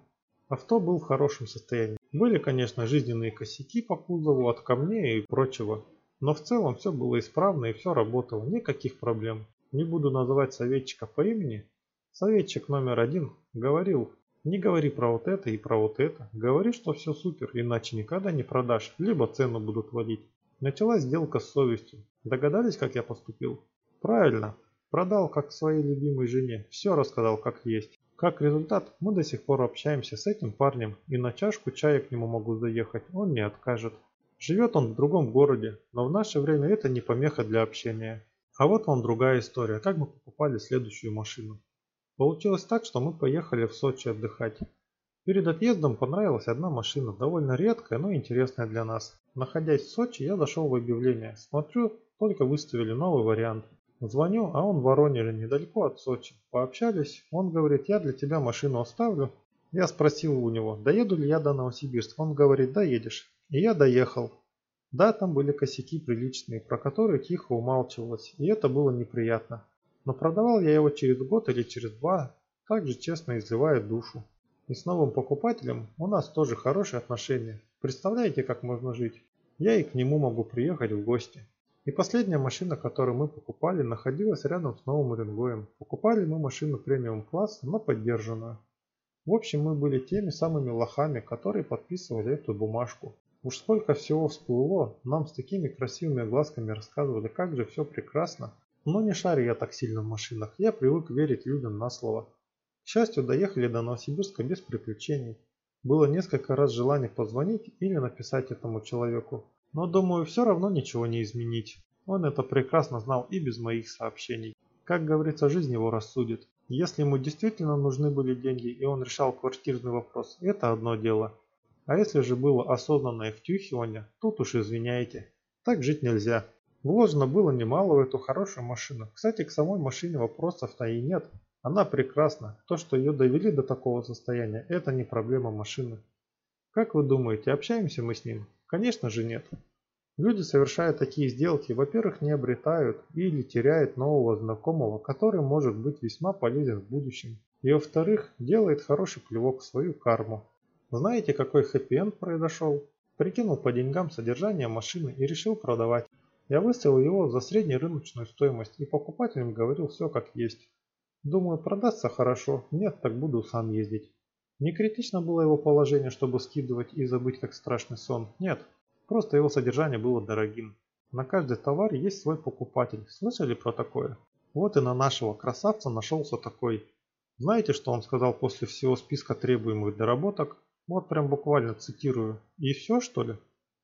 Авто был в хорошем состоянии. Были, конечно, жизненные косяки по кузову от камней и прочего. Но в целом все было исправно и все работало, никаких проблем. Не буду называть советчика по имени. Советчик номер один говорил, не говори про вот это и про вот это. Говори, что все супер, иначе никогда не продашь, либо цену будут вводить. Началась сделка с совестью. Догадались, как я поступил? Правильно. Продал как своей любимой жене. Все рассказал как есть. Как результат, мы до сих пор общаемся с этим парнем, и на чашку чая к нему могу заехать, он не откажет. Живет он в другом городе, но в наше время это не помеха для общения. А вот вам другая история, как мы покупали следующую машину. Получилось так, что мы поехали в Сочи отдыхать. Перед отъездом понравилась одна машина, довольно редкая, но интересная для нас. Находясь в Сочи, я зашел в объявление. Смотрю, только выставили новый вариант. Звоню, а он в Воронеже, недалеко от Сочи. Пообщались, он говорит, я для тебя машину оставлю. Я спросил у него, доеду ли я до Новосибирска. Он говорит, доедешь. И я доехал. Да, там были косяки приличные, про которые тихо умалчивалось, и это было неприятно. Но продавал я его через год или через два, также честно изливая душу. И с новым покупателем у нас тоже хорошие отношения. Представляете, как можно жить? Я и к нему могу приехать в гости. И последняя машина, которую мы покупали, находилась рядом с новым Уренгоем. Покупали мы машину премиум класса, но поддержанную. В общем, мы были теми самыми лохами, которые подписывали эту бумажку. Уж сколько всего всплыло, нам с такими красивыми глазками рассказывали, как же все прекрасно. Но не шарю я так сильно в машинах, я привык верить людям на слово. К счастью, доехали до Новосибирска без приключений. Было несколько раз желание позвонить или написать этому человеку, но думаю, все равно ничего не изменить. Он это прекрасно знал и без моих сообщений. Как говорится, жизнь его рассудит. Если ему действительно нужны были деньги и он решал квартирный вопрос, это одно дело. А если же было осознанное втюхивание, тут уж извиняйте. Так жить нельзя. Вложено было немало в эту хорошую машину. Кстати, к самой машине вопросов-то и нет. Она прекрасна. То, что ее довели до такого состояния, это не проблема машины. Как вы думаете, общаемся мы с ним? Конечно же нет. Люди, совершая такие сделки, во-первых, не обретают или теряют нового знакомого, который может быть весьма полезен в будущем. И во-вторых, делает хороший плевок в свою карму. Знаете, какой хэппи-энд произошел? Прикинул по деньгам содержание машины и решил продавать. Я выставил его за среднерыночную стоимость и покупателям говорил все как есть. Думаю, продастся хорошо, нет, так буду сам ездить. Не критично было его положение, чтобы скидывать и забыть как страшный сон, нет. Просто его содержание было дорогим. На каждый товар есть свой покупатель, слышали про такое? Вот и на нашего красавца нашелся такой. Знаете, что он сказал после всего списка требуемых доработок? Вот прям буквально цитирую. И все что ли?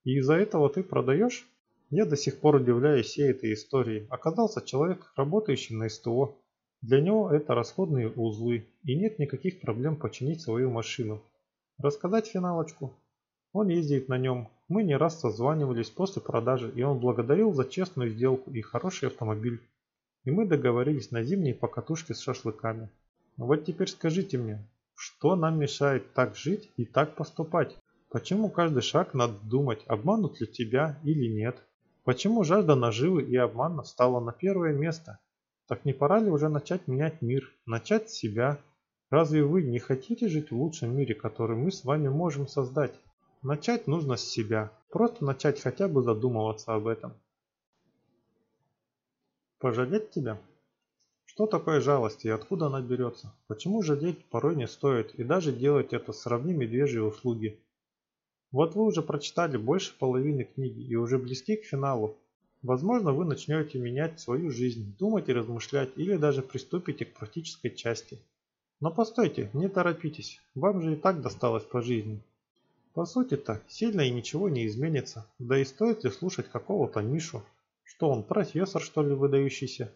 И из-за этого ты продаешь? Я до сих пор удивляюсь всей этой истории. Оказался человек, работающий на СТО. Для него это расходные узлы, и нет никаких проблем починить свою машину. Рассказать финалочку? Он ездит на нем. Мы не раз созванивались после продажи, и он благодарил за честную сделку и хороший автомобиль. И мы договорились на зимние покатушки с шашлыками. Вот теперь скажите мне, что нам мешает так жить и так поступать? Почему каждый шаг надо думать, обманут ли тебя или нет? Почему жажда наживы и обмана стала на первое место? Так не пора ли уже начать менять мир, начать себя? Разве вы не хотите жить в лучшем мире, который мы с вами можем создать? Начать нужно с себя. Просто начать хотя бы задумываться об этом. Пожалеть тебя? Что такое жалость и откуда она берется? Почему жалеть порой не стоит и даже делать это сравни медвежьи услуги? Вот вы уже прочитали больше половины книги и уже близки к финалу. Возможно, вы начнете менять свою жизнь, думать и размышлять или даже приступите к практической части. Но постойте, не торопитесь, вам же и так досталось по жизни. По сути-то, сильно и ничего не изменится, да и стоит ли слушать какого-то Мишу? Что он, профессор что ли выдающийся?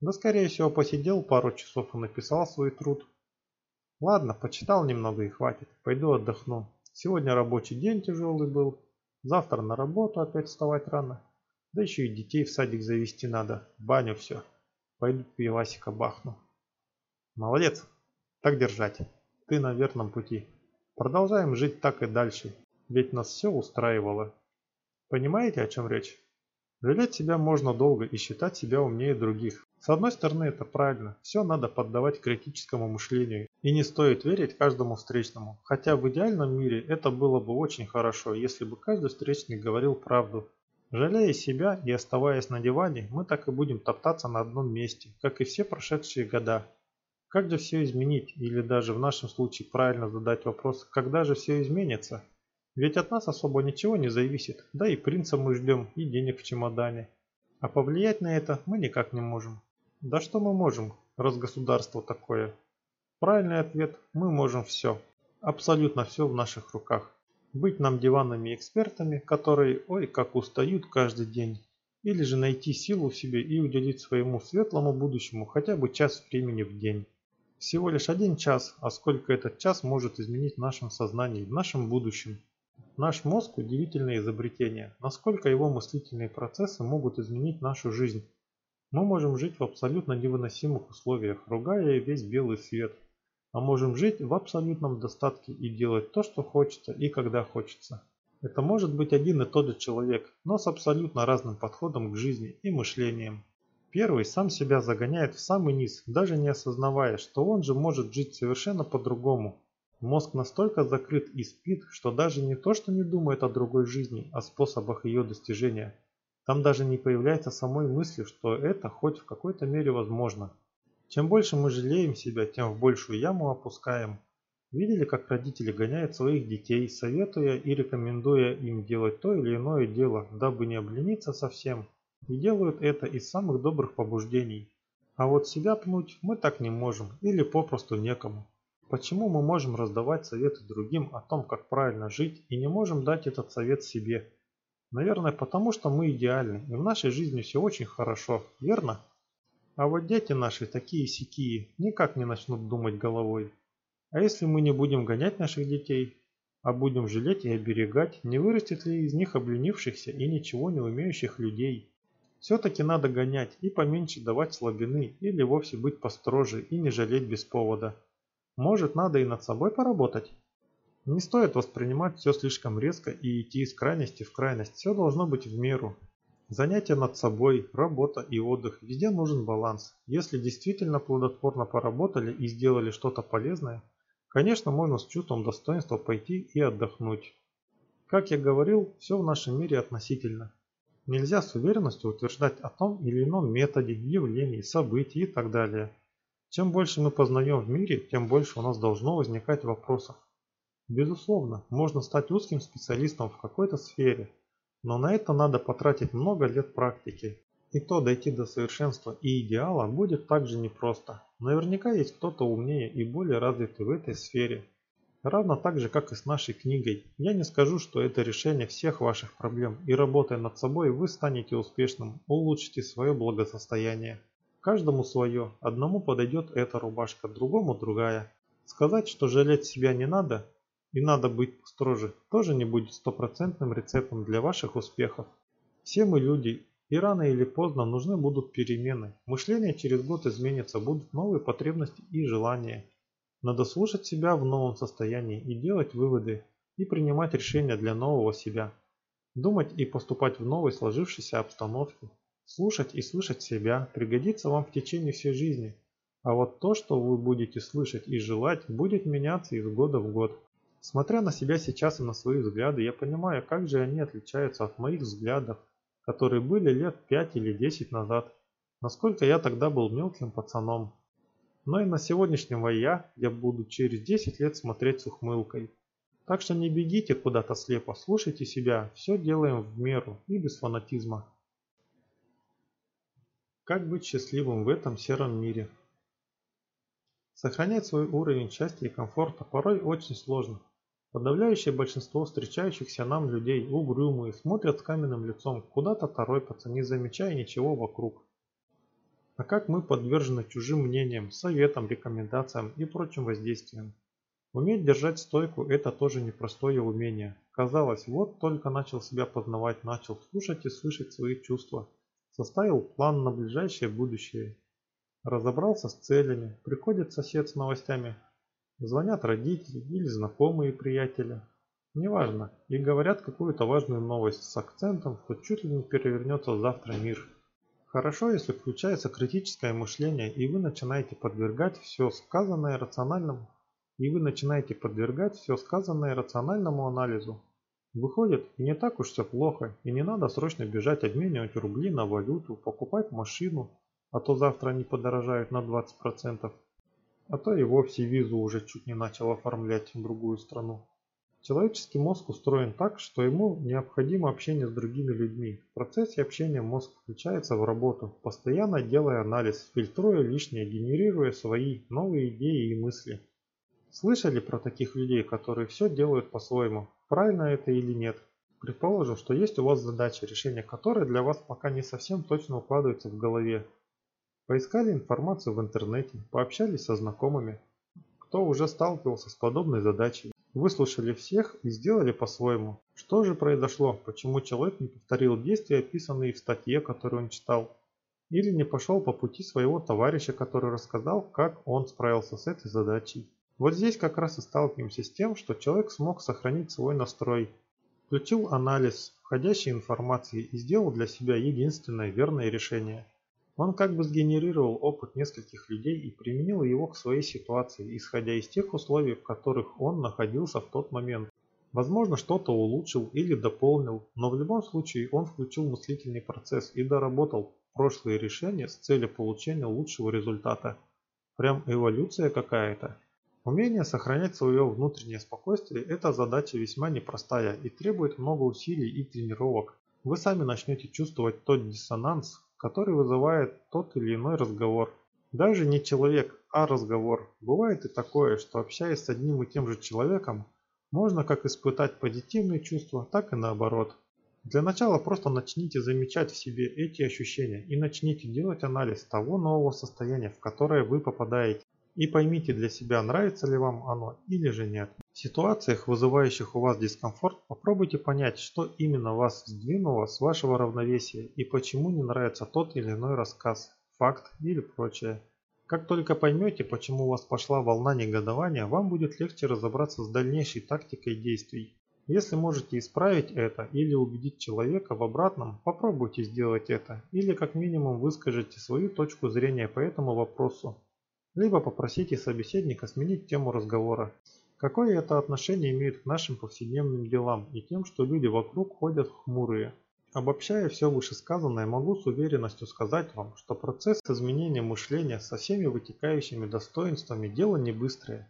Да скорее всего посидел пару часов и написал свой труд. Ладно, почитал немного и хватит, пойду отдохну. Сегодня рабочий день тяжелый был, завтра на работу опять вставать рано. Да еще и детей в садик завести надо, баню все. Пойду пивасика бахну. Молодец, так держать, ты на верном пути. Продолжаем жить так и дальше, ведь нас все устраивало. Понимаете, о чем речь? Жалеть себя можно долго и считать себя умнее других. С одной стороны это правильно, все надо поддавать критическому мышлению и не стоит верить каждому встречному. Хотя в идеальном мире это было бы очень хорошо, если бы каждый встречный говорил правду. Жалея себя и оставаясь на диване, мы так и будем топтаться на одном месте, как и все прошедшие года. Как же все изменить, или даже в нашем случае правильно задать вопрос, когда же все изменится? Ведь от нас особо ничего не зависит, да и принца мы ждем, и денег в чемодане. А повлиять на это мы никак не можем. Да что мы можем, раз государство такое? Правильный ответ – мы можем все. Абсолютно все в наших руках. Быть нам диванными экспертами, которые ой как устают каждый день. Или же найти силу в себе и уделить своему светлому будущему хотя бы час времени в день. Всего лишь один час, а сколько этот час может изменить в нашем сознании, в нашем будущем. Наш мозг – удивительное изобретение, насколько его мыслительные процессы могут изменить нашу жизнь. Мы можем жить в абсолютно невыносимых условиях, ругая весь белый свет, а можем жить в абсолютном достатке и делать то, что хочется и когда хочется. Это может быть один и тот же человек, но с абсолютно разным подходом к жизни и мышлением. Первый сам себя загоняет в самый низ, даже не осознавая, что он же может жить совершенно по-другому. Мозг настолько закрыт и спит, что даже не то, что не думает о другой жизни, о способах ее достижения. Там даже не появляется самой мысли, что это хоть в какой-то мере возможно. Чем больше мы жалеем себя, тем в большую яму опускаем. Видели, как родители гоняют своих детей, советуя и рекомендуя им делать то или иное дело, дабы не облениться совсем? и делают это из самых добрых побуждений. А вот себя пнуть мы так не можем или попросту некому. Почему мы можем раздавать советы другим о том, как правильно жить, и не можем дать этот совет себе? Наверное, потому что мы идеальны, и в нашей жизни все очень хорошо, верно? А вот дети наши такие сякие, никак не начнут думать головой. А если мы не будем гонять наших детей, а будем жалеть и оберегать, не вырастет ли из них обленившихся и ничего не умеющих людей? Все-таки надо гонять и поменьше давать слабины или вовсе быть построже и не жалеть без повода. Может, надо и над собой поработать? Не стоит воспринимать все слишком резко и идти из крайности в крайность. Все должно быть в меру. Занятия над собой, работа и отдых. Везде нужен баланс. Если действительно плодотворно поработали и сделали что-то полезное, конечно, можно с чувством достоинства пойти и отдохнуть. Как я говорил, все в нашем мире относительно. Нельзя с уверенностью утверждать о том или ином методе, явлении, событии и так далее. Чем больше мы познаем в мире, тем больше у нас должно возникать вопросов. Безусловно, можно стать узким специалистом в какой-то сфере, но на это надо потратить много лет практики. И то дойти до совершенства и идеала будет также непросто. Наверняка есть кто-то умнее и более развитый в этой сфере. Равно так же, как и с нашей книгой. Я не скажу, что это решение всех ваших проблем, и работая над собой, вы станете успешным, улучшите свое благосостояние. Каждому свое, одному подойдет эта рубашка, другому другая. Сказать, что жалеть себя не надо, и надо быть строже, тоже не будет стопроцентным рецептом для ваших успехов. Все мы люди, и рано или поздно нужны будут перемены. Мышление через год изменится, будут новые потребности и желания. Надо слушать себя в новом состоянии и делать выводы, и принимать решения для нового себя. Думать и поступать в новой сложившейся обстановке. Слушать и слышать себя пригодится вам в течение всей жизни. А вот то, что вы будете слышать и желать, будет меняться из года в год. Смотря на себя сейчас и на свои взгляды, я понимаю, как же они отличаются от моих взглядов, которые были лет 5 или 10 назад. Насколько я тогда был мелким пацаном. Но и на сегодняшнего я я буду через 10 лет смотреть с ухмылкой. Так что не бегите куда-то слепо, слушайте себя, все делаем в меру и без фанатизма. Как быть счастливым в этом сером мире? Сохранять свой уровень счастья и комфорта порой очень сложно. Подавляющее большинство встречающихся нам людей угрюмые, смотрят с каменным лицом, куда-то торопятся, не замечая ничего вокруг. А как мы подвержены чужим мнениям, советам, рекомендациям и прочим воздействиям. Уметь держать стойку – это тоже непростое умение. Казалось, вот только начал себя познавать, начал слушать и слышать свои чувства – Составил план на ближайшее будущее. Разобрался с целями. Приходит сосед с новостями. Звонят родители или знакомые приятели. Неважно. И говорят какую-то важную новость с акцентом, что чуть ли не перевернется завтра мир. Хорошо, если включается критическое мышление, и вы начинаете подвергать все сказанное рациональному, и вы начинаете подвергать все сказанное рациональному анализу, Выходит, и не так уж все плохо, и не надо срочно бежать обменивать рубли на валюту, покупать машину, а то завтра они подорожают на 20%, а то и вовсе визу уже чуть не начал оформлять в другую страну. Человеческий мозг устроен так, что ему необходимо общение с другими людьми. В процессе общения мозг включается в работу, постоянно делая анализ, фильтруя лишнее, генерируя свои новые идеи и мысли. Слышали про таких людей, которые все делают по-своему, правильно это или нет? Предположим, что есть у вас задача, решение которой для вас пока не совсем точно укладывается в голове. Поискали информацию в интернете, пообщались со знакомыми, кто уже сталкивался с подобной задачей. Выслушали всех и сделали по-своему. Что же произошло? Почему человек не повторил действия, описанные в статье, которую он читал? Или не пошел по пути своего товарища, который рассказал, как он справился с этой задачей? Вот здесь как раз и сталкиваемся с тем, что человек смог сохранить свой настрой, включил анализ входящей информации и сделал для себя единственное верное решение. Он как бы сгенерировал опыт нескольких людей и применил его к своей ситуации, исходя из тех условий, в которых он находился в тот момент. Возможно, что-то улучшил или дополнил, но в любом случае он включил мыслительный процесс и доработал прошлые решения с целью получения лучшего результата. Прям эволюция какая-то. Умение сохранять свое внутреннее спокойствие – это задача весьма непростая и требует много усилий и тренировок. Вы сами начнете чувствовать тот диссонанс, который вызывает тот или иной разговор. Даже не человек, а разговор. Бывает и такое, что общаясь с одним и тем же человеком, можно как испытать позитивные чувства, так и наоборот. Для начала просто начните замечать в себе эти ощущения и начните делать анализ того нового состояния, в которое вы попадаете. И поймите для себя, нравится ли вам оно или же нет. В ситуациях, вызывающих у вас дискомфорт, попробуйте понять, что именно вас сдвинуло с вашего равновесия и почему не нравится тот или иной рассказ, факт или прочее. Как только поймете, почему у вас пошла волна негодования, вам будет легче разобраться с дальнейшей тактикой действий. Если можете исправить это или убедить человека в обратном, попробуйте сделать это, или как минимум выскажите свою точку зрения по этому вопросу, либо попросите собеседника сменить тему разговора. Какое это отношение имеет к нашим повседневным делам и тем, что люди вокруг ходят хмурые? Обобщая все вышесказанное, могу с уверенностью сказать вам, что процесс изменения мышления со всеми вытекающими достоинствами дело не быстрое.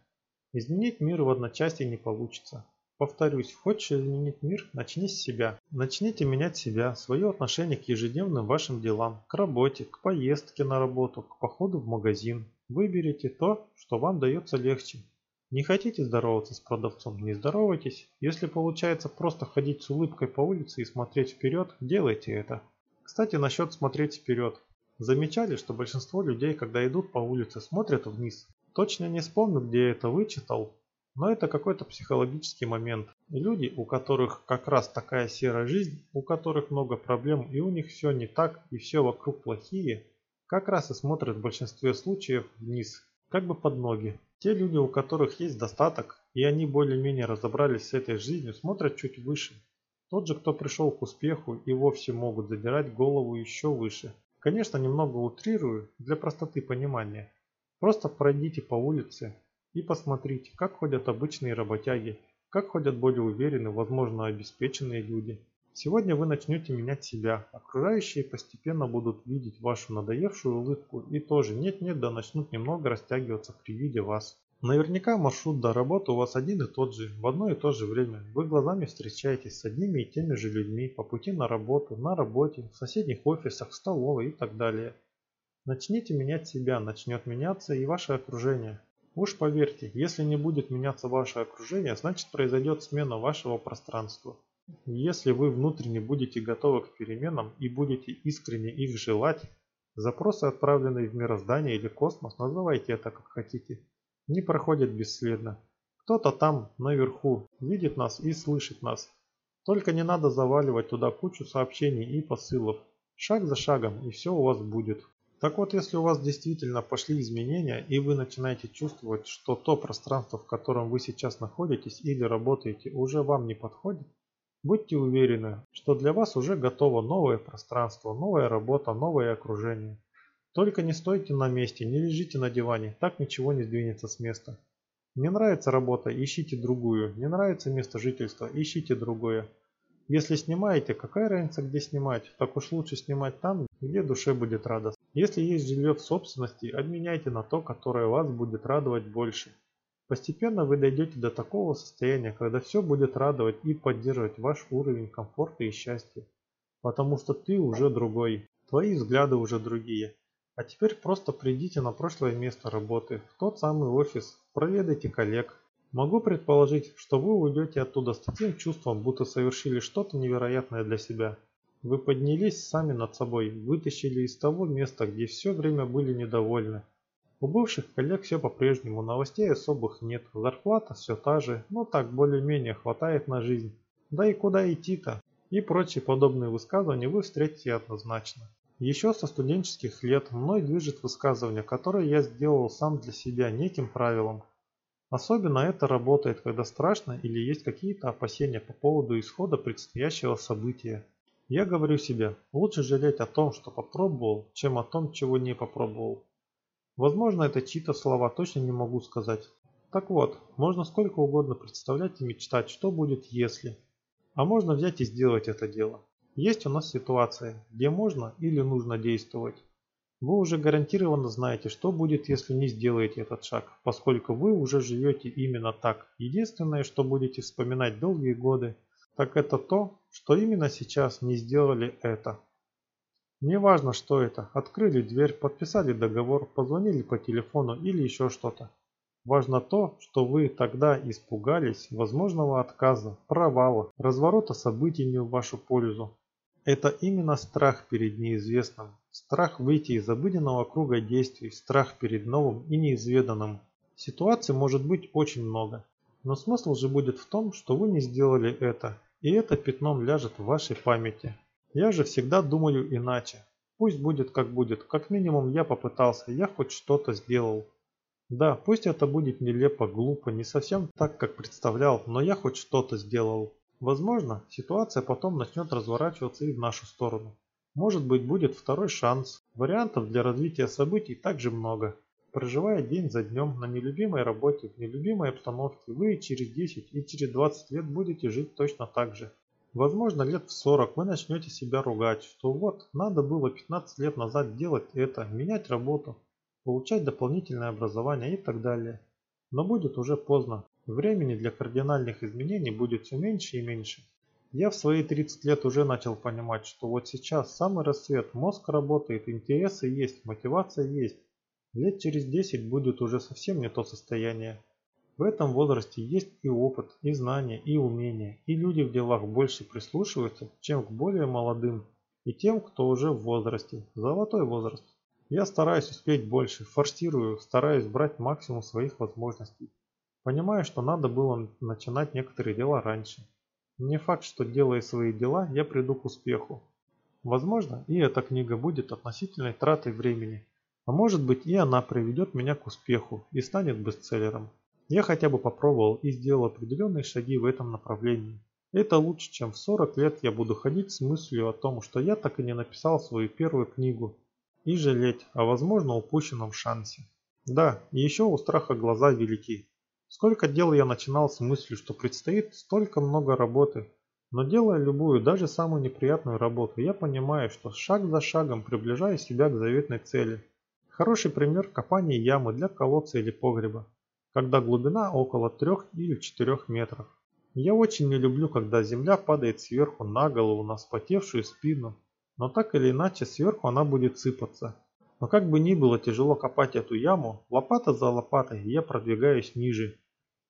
Изменить мир в одночасье не получится. Повторюсь, хочешь изменить мир, начни с себя. Начните менять себя, свое отношение к ежедневным вашим делам, к работе, к поездке на работу, к походу в магазин. Выберите то, что вам дается легче. Не хотите здороваться с продавцом, не здоровайтесь. Если получается просто ходить с улыбкой по улице и смотреть вперед, делайте это. Кстати, насчет смотреть вперед. Замечали, что большинство людей, когда идут по улице, смотрят вниз? Точно не вспомню, где это вычитал, но это какой-то психологический момент. Люди, у которых как раз такая серая жизнь, у которых много проблем и у них все не так и все вокруг плохие, как раз и смотрят в большинстве случаев вниз, как бы под ноги. Те люди, у которых есть достаток, и они более-менее разобрались с этой жизнью, смотрят чуть выше. Тот же, кто пришел к успеху и вовсе могут задирать голову еще выше. Конечно, немного утрирую, для простоты понимания. Просто пройдите по улице и посмотрите, как ходят обычные работяги, как ходят более уверенные, возможно, обеспеченные люди. Сегодня вы начнете менять себя, окружающие постепенно будут видеть вашу надоевшую улыбку и тоже нет-нет да начнут немного растягиваться при виде вас. Наверняка маршрут до работы у вас один и тот же, в одно и то же время. Вы глазами встречаетесь с одними и теми же людьми по пути на работу, на работе, в соседних офисах, в столовой и так далее. Начните менять себя, начнет меняться и ваше окружение. Уж поверьте, если не будет меняться ваше окружение, значит произойдет смена вашего пространства. Если вы внутренне будете готовы к переменам и будете искренне их желать, запросы, отправленные в мироздание или космос, называйте это как хотите, не проходят бесследно. Кто-то там, наверху, видит нас и слышит нас. Только не надо заваливать туда кучу сообщений и посылов. Шаг за шагом, и все у вас будет. Так вот, если у вас действительно пошли изменения, и вы начинаете чувствовать, что то пространство, в котором вы сейчас находитесь или работаете, уже вам не подходит, Будьте уверены, что для вас уже готово новое пространство, новая работа, новое окружение. Только не стойте на месте, не лежите на диване, так ничего не сдвинется с места. Не нравится работа, ищите другую. Не нравится место жительства, ищите другое. Если снимаете, какая разница где снимать? Так уж лучше снимать там, где душе будет радостно. Если есть жилье в собственности, обменяйте на то, которое вас будет радовать больше. Постепенно вы дойдете до такого состояния, когда все будет радовать и поддерживать ваш уровень комфорта и счастья. Потому что ты уже другой, твои взгляды уже другие. А теперь просто придите на прошлое место работы, в тот самый офис, проведайте коллег. Могу предположить, что вы уйдете оттуда с таким чувством, будто совершили что-то невероятное для себя. Вы поднялись сами над собой, вытащили из того места, где все время были недовольны, у бывших коллег все по-прежнему, новостей особых нет, зарплата все та же, но так более-менее хватает на жизнь. Да и куда идти-то? И прочие подобные высказывания вы встретите однозначно. Еще со студенческих лет мной движет высказывание, которое я сделал сам для себя неким правилом. Особенно это работает, когда страшно или есть какие-то опасения по поводу исхода предстоящего события. Я говорю себе, лучше жалеть о том, что попробовал, чем о том, чего не попробовал. Возможно, это чьи-то слова, точно не могу сказать. Так вот, можно сколько угодно представлять и мечтать, что будет если. А можно взять и сделать это дело. Есть у нас ситуация, где можно или нужно действовать. Вы уже гарантированно знаете, что будет, если не сделаете этот шаг, поскольку вы уже живете именно так. Единственное, что будете вспоминать долгие годы, так это то, что именно сейчас не сделали это. Неважно, что это. Открыли дверь, подписали договор, позвонили по телефону или еще что-то. Важно то, что вы тогда испугались возможного отказа, провала, разворота событий не в вашу пользу. Это именно страх перед неизвестным, страх выйти из обыденного круга действий, страх перед новым и неизведанным. Ситуаций может быть очень много, но смысл же будет в том, что вы не сделали это, и это пятном ляжет в вашей памяти. Я же всегда думаю иначе. Пусть будет как будет, как минимум я попытался, я хоть что-то сделал. Да, пусть это будет нелепо, глупо, не совсем так, как представлял, но я хоть что-то сделал. Возможно, ситуация потом начнет разворачиваться и в нашу сторону. Может быть будет второй шанс. Вариантов для развития событий также много. Проживая день за днем на нелюбимой работе, в нелюбимой обстановке, вы и через 10 и через 20 лет будете жить точно так же. Возможно, лет в 40 вы начнете себя ругать, что вот, надо было 15 лет назад делать это, менять работу, получать дополнительное образование и так далее. Но будет уже поздно. Времени для кардинальных изменений будет все меньше и меньше. Я в свои 30 лет уже начал понимать, что вот сейчас самый рассвет, мозг работает, интересы есть, мотивация есть. Лет через 10 будет уже совсем не то состояние. В этом возрасте есть и опыт, и знания, и умения, и люди в делах больше прислушиваются, чем к более молодым, и тем, кто уже в возрасте, золотой возраст. Я стараюсь успеть больше, форсирую, стараюсь брать максимум своих возможностей. Понимаю, что надо было начинать некоторые дела раньше. Не факт, что делая свои дела, я приду к успеху. Возможно, и эта книга будет относительной тратой времени. А может быть и она приведет меня к успеху и станет бестселлером. Я хотя бы попробовал и сделал определенные шаги в этом направлении. Это лучше, чем в 40 лет я буду ходить с мыслью о том, что я так и не написал свою первую книгу. И жалеть о возможно упущенном шансе. Да, и еще у страха глаза велики. Сколько дел я начинал с мыслью, что предстоит столько много работы. Но делая любую, даже самую неприятную работу, я понимаю, что шаг за шагом приближаю себя к заветной цели. Хороший пример – копание ямы для колодца или погреба, когда глубина около 3 или 4 метров. Я очень не люблю, когда земля падает сверху на голову, на вспотевшую спину, но так или иначе сверху она будет сыпаться. Но как бы ни было тяжело копать эту яму, лопата за лопатой я продвигаюсь ниже.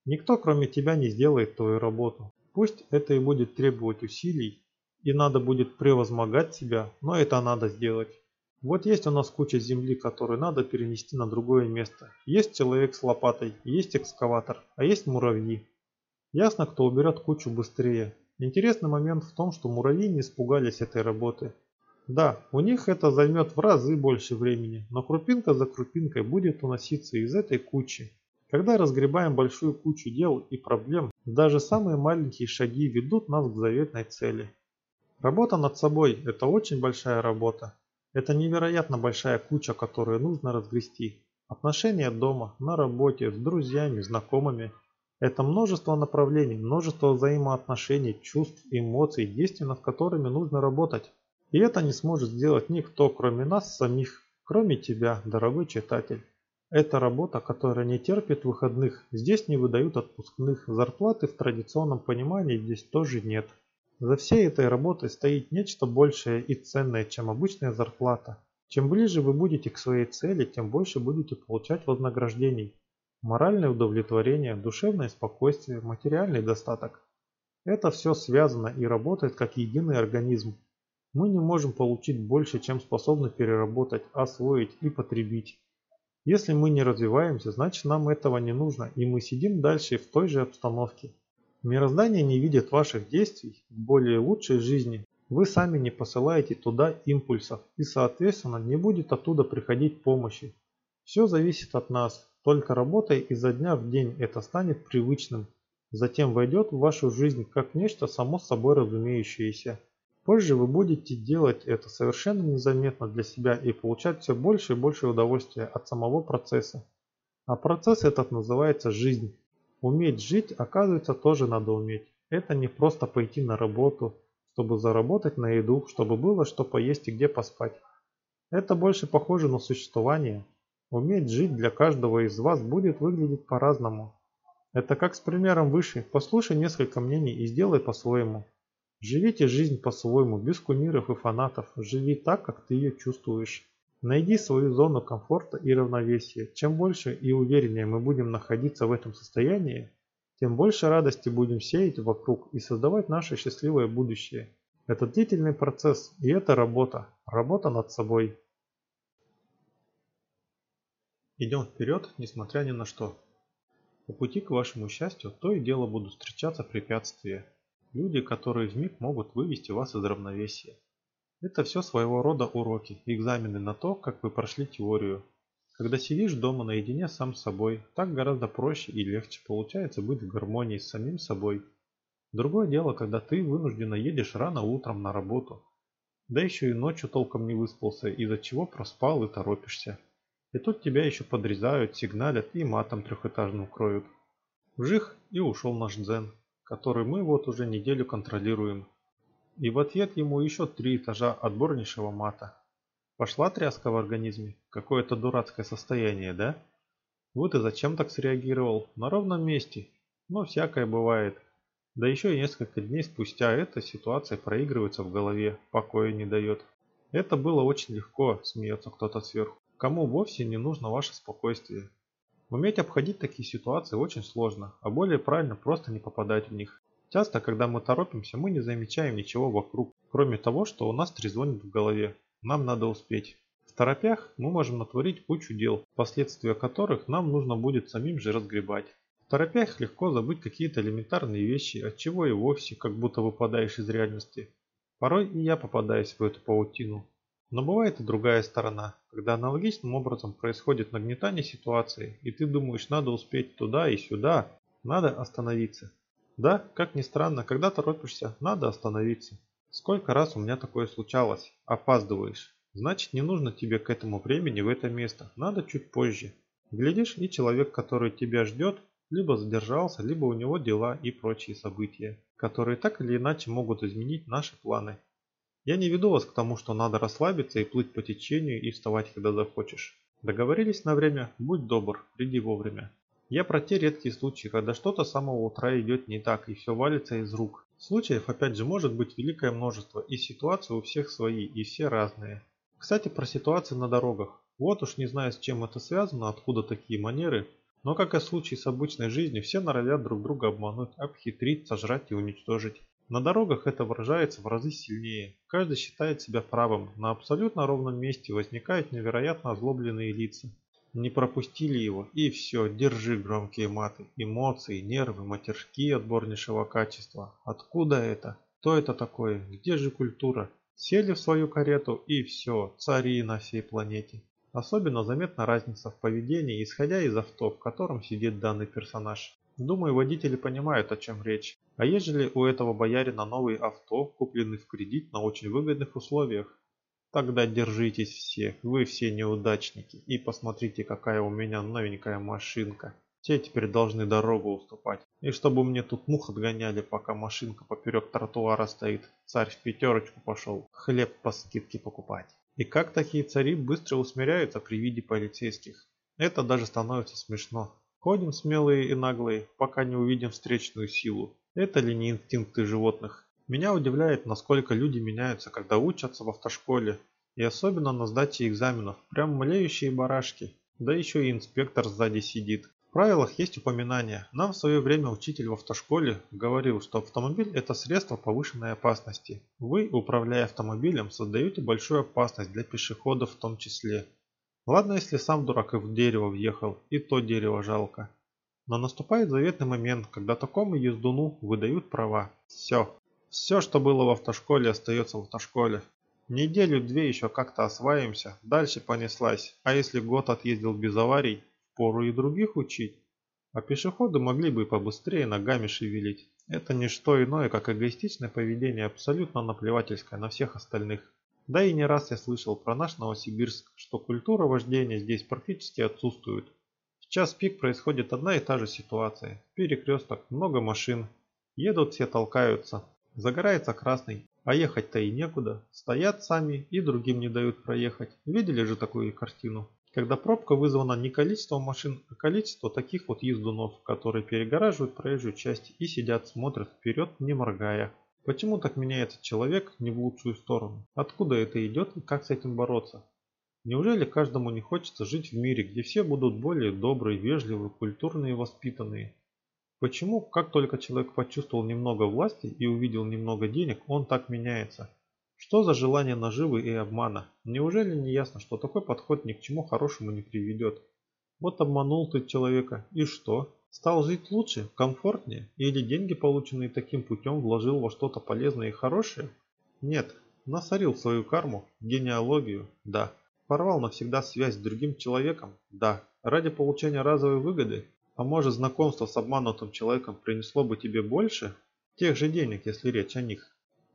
Никто кроме тебя не сделает твою работу. Пусть это и будет требовать усилий, и надо будет превозмогать себя, но это надо сделать. Вот есть у нас куча земли, которую надо перенести на другое место. Есть человек с лопатой, есть экскаватор, а есть муравьи. Ясно, кто уберет кучу быстрее. Интересный момент в том, что муравьи не испугались этой работы. Да, у них это займет в разы больше времени, но крупинка за крупинкой будет уноситься из этой кучи. Когда разгребаем большую кучу дел и проблем, даже самые маленькие шаги ведут нас к заветной цели. Работа над собой – это очень большая работа. Это невероятно большая куча, которую нужно разгрести. Отношения дома, на работе, с друзьями, знакомыми. Это множество направлений, множество взаимоотношений, чувств, эмоций, действий, над которыми нужно работать. И это не сможет сделать никто, кроме нас самих, кроме тебя, дорогой читатель. Это работа, которая не терпит выходных, здесь не выдают отпускных, зарплаты в традиционном понимании здесь тоже нет. За всей этой работой стоит нечто большее и ценное, чем обычная зарплата. Чем ближе вы будете к своей цели, тем больше будете получать вознаграждений. Моральное удовлетворение, душевное спокойствие, материальный достаток. Это все связано и работает как единый организм. Мы не можем получить больше, чем способны переработать, освоить и потребить. Если мы не развиваемся, значит нам этого не нужно, и мы сидим дальше в той же обстановке. Мироздание не видит ваших действий в более лучшей жизни. Вы сами не посылаете туда импульсов, и соответственно не будет оттуда приходить помощи. Все зависит от нас, только работая изо дня в день это станет привычным. Затем войдет в вашу жизнь как нечто само собой разумеющееся. Позже вы будете делать это совершенно незаметно для себя и получать все больше и больше удовольствия от самого процесса. А процесс этот называется жизнь. Уметь жить, оказывается, тоже надо уметь. Это не просто пойти на работу, чтобы заработать на еду, чтобы было что поесть и где поспать. Это больше похоже на существование. Уметь жить для каждого из вас будет выглядеть по-разному. Это как с примером выше. Послушай несколько мнений и сделай по-своему. Живите жизнь по-своему, без кумиров и фанатов. Живи так, как ты ее чувствуешь. Найди свою зону комфорта и равновесия. Чем больше и увереннее мы будем находиться в этом состоянии, тем больше радости будем сеять вокруг и создавать наше счастливое будущее. Это длительный процесс, и это работа. Работа над собой. Идем вперед, несмотря ни на что. По пути к вашему счастью то и дело будут встречаться препятствия. Люди, которые в миг могут вывести вас из равновесия. Это все своего рода уроки, экзамены на то, как вы прошли теорию. Когда сидишь дома наедине сам с собой, так гораздо проще и легче получается быть в гармонии с самим собой. Другое дело, когда ты вынужденно едешь рано утром на работу. Да еще и ночью толком не выспался, из-за чего проспал и торопишься. И тут тебя еще подрезают, сигналят и матом трехэтажным кроют. Вжих и ушел наш дзен который мы вот уже неделю контролируем. И в ответ ему еще три этажа отборнейшего мата. Пошла тряска в организме? Какое-то дурацкое состояние, да? Вот и зачем так среагировал? На ровном месте. Но всякое бывает. Да еще и несколько дней спустя эта ситуация проигрывается в голове, покоя не дает. Это было очень легко, смеется кто-то сверху. Кому вовсе не нужно ваше спокойствие. Уметь обходить такие ситуации очень сложно, а более правильно просто не попадать в них. Часто, когда мы торопимся, мы не замечаем ничего вокруг, кроме того, что у нас трезвонит в голове. Нам надо успеть. В торопях мы можем натворить кучу дел, последствия которых нам нужно будет самим же разгребать. В торопях легко забыть какие-то элементарные вещи, от чего и вовсе как будто выпадаешь из реальности. Порой и я попадаюсь в эту паутину. Но бывает и другая сторона, когда аналогичным образом происходит нагнетание ситуации, и ты думаешь, надо успеть туда и сюда, надо остановиться. Да, как ни странно, когда торопишься, надо остановиться. Сколько раз у меня такое случалось? Опаздываешь. Значит, не нужно тебе к этому времени в это место, надо чуть позже. Глядишь, и человек, который тебя ждет, либо задержался, либо у него дела и прочие события, которые так или иначе могут изменить наши планы. Я не веду вас к тому, что надо расслабиться и плыть по течению и вставать, когда захочешь. Договорились на время, будь добр, приди вовремя. Я про те редкие случаи, когда что-то с самого утра идет не так и все валится из рук. Случаев опять же может быть великое множество и ситуации у всех свои и все разные. Кстати про ситуации на дорогах. Вот уж не знаю с чем это связано, откуда такие манеры, но как и в случае с обычной жизнью, все норовят друг друга обмануть, обхитрить, сожрать и уничтожить. На дорогах это выражается в разы сильнее. Каждый считает себя правым. На абсолютно ровном месте возникают невероятно озлобленные лица. Не пропустили его, и все, держи громкие маты, эмоции, нервы, матершки отборнейшего качества. Откуда это? Кто это такое? Где же культура? Сели в свою карету, и все, цари на всей планете. Особенно заметна разница в поведении, исходя из авто, в котором сидит данный персонаж. Думаю, водители понимают, о чем речь. А ежели у этого боярина новый авто, купленный в кредит на очень выгодных условиях? Тогда держитесь все, вы все неудачники, и посмотрите, какая у меня новенькая машинка. Те теперь должны дорогу уступать. И чтобы мне тут мух отгоняли, пока машинка поперек тротуара стоит, царь в пятерочку пошел хлеб по скидке покупать. И как такие цари быстро усмиряются при виде полицейских. Это даже становится смешно. Ходим смелые и наглые, пока не увидим встречную силу. Это ли не инстинкты животных? Меня удивляет, насколько люди меняются, когда учатся в автошколе. И особенно на сдаче экзаменов. Прям млеющие барашки. Да еще и инспектор сзади сидит. В правилах есть упоминание. Нам в свое время учитель в автошколе говорил, что автомобиль это средство повышенной опасности. Вы, управляя автомобилем, создаете большую опасность для пешеходов в том числе. Ладно, если сам дурак и в дерево въехал, и то дерево жалко. Но наступает заветный момент, когда такому ездуну выдают права. Все. Все, что было в автошколе, остается в автошколе. Неделю-две еще как-то осваиваемся, дальше понеслась. А если год отъездил без аварий, пору и других учить. А пешеходы могли бы побыстрее ногами шевелить. Это не что иное, как эгоистичное поведение, абсолютно наплевательское на всех остальных. Да и не раз я слышал про наш Новосибирск, что культура вождения здесь практически отсутствует. В час пик происходит одна и та же ситуация. Перекресток, много машин. Едут все толкаются. Загорается красный, а ехать-то и некуда. Стоят сами и другим не дают проехать. Видели же такую картину? Когда пробка вызвана не количеством машин, а количеством таких вот ездунов, которые перегораживают проезжую часть и сидят, смотрят вперед, не моргая. Почему так меняется человек не в лучшую сторону? Откуда это идет и как с этим бороться? Неужели каждому не хочется жить в мире, где все будут более добрые, вежливые, культурные и воспитанные? Почему, как только человек почувствовал немного власти и увидел немного денег, он так меняется? Что за желание наживы и обмана? Неужели не ясно, что такой подход ни к чему хорошему не приведет? Вот обманул ты человека, и что? Стал жить лучше, комфортнее? Или деньги, полученные таким путем, вложил во что-то полезное и хорошее? Нет, насорил свою карму, генеалогию, да. Порвал навсегда связь с другим человеком, да. Ради получения разовой выгоды? А может знакомство с обманутым человеком принесло бы тебе больше? Тех же денег, если речь о них.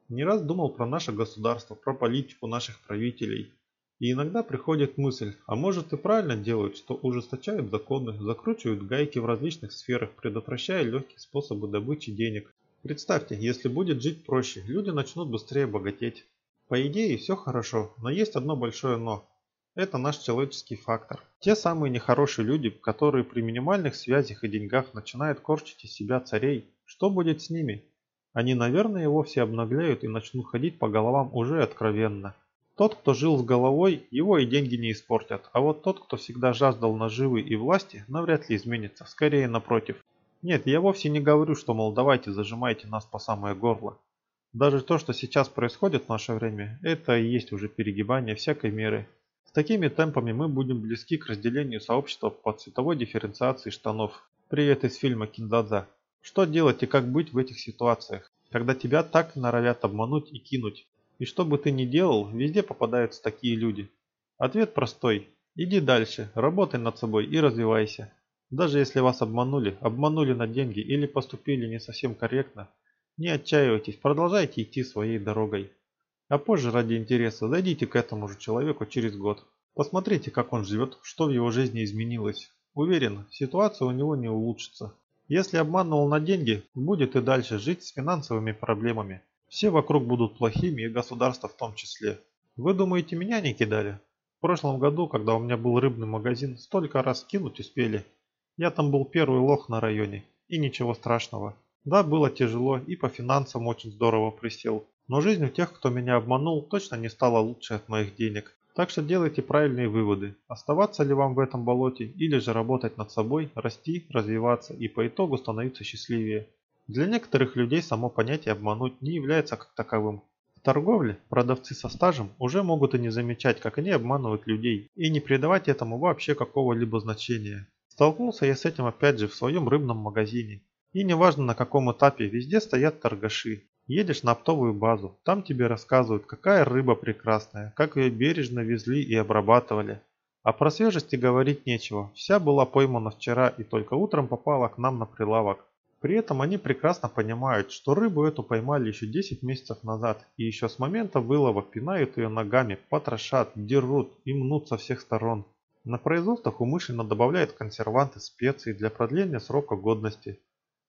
Не раз думал про наше государство, про политику наших правителей. И иногда приходит мысль, а может и правильно делают, что ужесточают законы, закручивают гайки в различных сферах, предотвращая легкие способы добычи денег. Представьте, если будет жить проще, люди начнут быстрее богатеть. По идее все хорошо, но есть одно большое но. Это наш человеческий фактор. Те самые нехорошие люди, которые при минимальных связях и деньгах начинают корчить из себя царей, что будет с ними? Они, наверное, вовсе обнагляют и начнут ходить по головам уже откровенно. Тот, кто жил с головой, его и деньги не испортят, а вот тот, кто всегда жаждал наживы и власти, навряд ли изменится, скорее напротив. Нет, я вовсе не говорю, что, мол, давайте зажимайте нас по самое горло. Даже то, что сейчас происходит в наше время, это и есть уже перегибание всякой меры. С такими темпами мы будем близки к разделению сообщества по цветовой дифференциации штанов. Привет из фильма Киндадза. Что делать и как быть в этих ситуациях, когда тебя так норовят обмануть и кинуть? И что бы ты ни делал, везде попадаются такие люди. Ответ простой. Иди дальше, работай над собой и развивайся. Даже если вас обманули, обманули на деньги или поступили не совсем корректно, не отчаивайтесь, продолжайте идти своей дорогой. А позже ради интереса зайдите к этому же человеку через год. Посмотрите, как он живет, что в его жизни изменилось. Уверен, ситуация у него не улучшится. Если обманывал на деньги, будет и дальше жить с финансовыми проблемами. Все вокруг будут плохими и государство в том числе. Вы думаете, меня не кидали? В прошлом году, когда у меня был рыбный магазин, столько раз кинуть успели. Я там был первый лох на районе. И ничего страшного. Да, было тяжело и по финансам очень здорово присел. Но жизнь у тех, кто меня обманул, точно не стала лучше от моих денег. Так что делайте правильные выводы. Оставаться ли вам в этом болоте или же работать над собой, расти, развиваться и по итогу становиться счастливее. Для некоторых людей само понятие «обмануть» не является как таковым. В торговле продавцы со стажем уже могут и не замечать, как они обманывают людей, и не придавать этому вообще какого-либо значения. Столкнулся я с этим опять же в своем рыбном магазине. И неважно на каком этапе, везде стоят торгаши. Едешь на оптовую базу, там тебе рассказывают, какая рыба прекрасная, как ее бережно везли и обрабатывали. А про свежести говорить нечего, вся была поймана вчера и только утром попала к нам на прилавок. При этом они прекрасно понимают, что рыбу эту поймали еще 10 месяцев назад, и еще с момента вылова пинают ее ногами, потрошат, дерут и мнут со всех сторон. На производствах умышленно добавляют консерванты, специи для продления срока годности.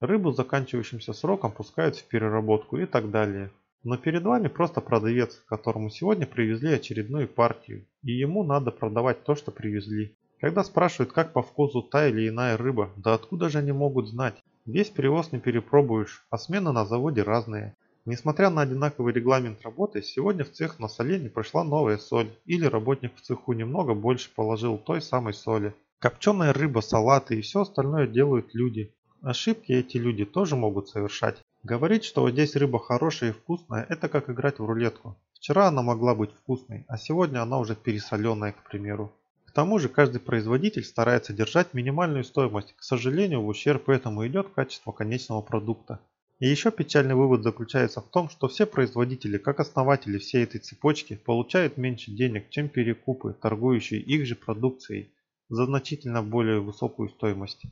Рыбу с заканчивающимся сроком пускают в переработку и так далее. Но перед вами просто продавец, которому сегодня привезли очередную партию, и ему надо продавать то, что привезли. Когда спрашивают, как по вкусу та или иная рыба, да откуда же они могут знать? Весь привоз не перепробуешь, а смены на заводе разные. Несмотря на одинаковый регламент работы, сегодня в цех на солене прошла новая соль, или работник в цеху немного больше положил той самой соли. Копченая рыба, салаты и все остальное делают люди. Ошибки эти люди тоже могут совершать. Говорить, что вот здесь рыба хорошая и вкусная, это как играть в рулетку. Вчера она могла быть вкусной, а сегодня она уже пересоленная, к примеру тому же каждый производитель старается держать минимальную стоимость, к сожалению в ущерб этому идет качество конечного продукта. И еще печальный вывод заключается в том, что все производители, как основатели всей этой цепочки, получают меньше денег, чем перекупы, торгующие их же продукцией за значительно более высокую стоимость.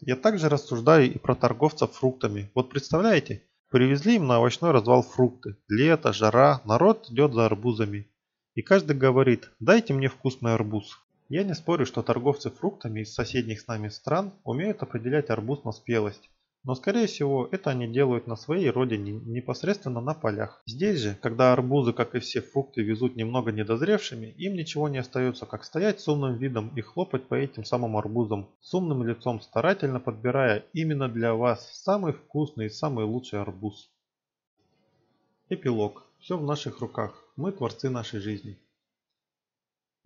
Я также рассуждаю и про торговцев фруктами. Вот представляете, привезли им на овощной развал фрукты. Лето, жара, народ идет за арбузами. И каждый говорит, дайте мне вкусный арбуз. Я не спорю, что торговцы фруктами из соседних с нами стран умеют определять арбуз на спелость. Но скорее всего это они делают на своей родине непосредственно на полях. Здесь же, когда арбузы, как и все фрукты, везут немного недозревшими, им ничего не остается, как стоять с умным видом и хлопать по этим самым арбузам, с умным лицом старательно подбирая именно для вас самый вкусный и самый лучший арбуз. Эпилог. Все в наших руках. Мы творцы нашей жизни.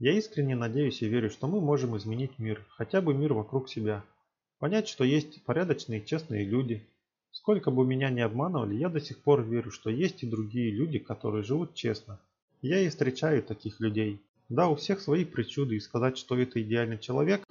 Я искренне надеюсь и верю, что мы можем изменить мир, хотя бы мир вокруг себя. Понять, что есть порядочные честные люди. Сколько бы меня ни обманывали, я до сих пор верю, что есть и другие люди, которые живут честно. Я и встречаю таких людей. Да, у всех свои причуды, и сказать, что это идеальный человек,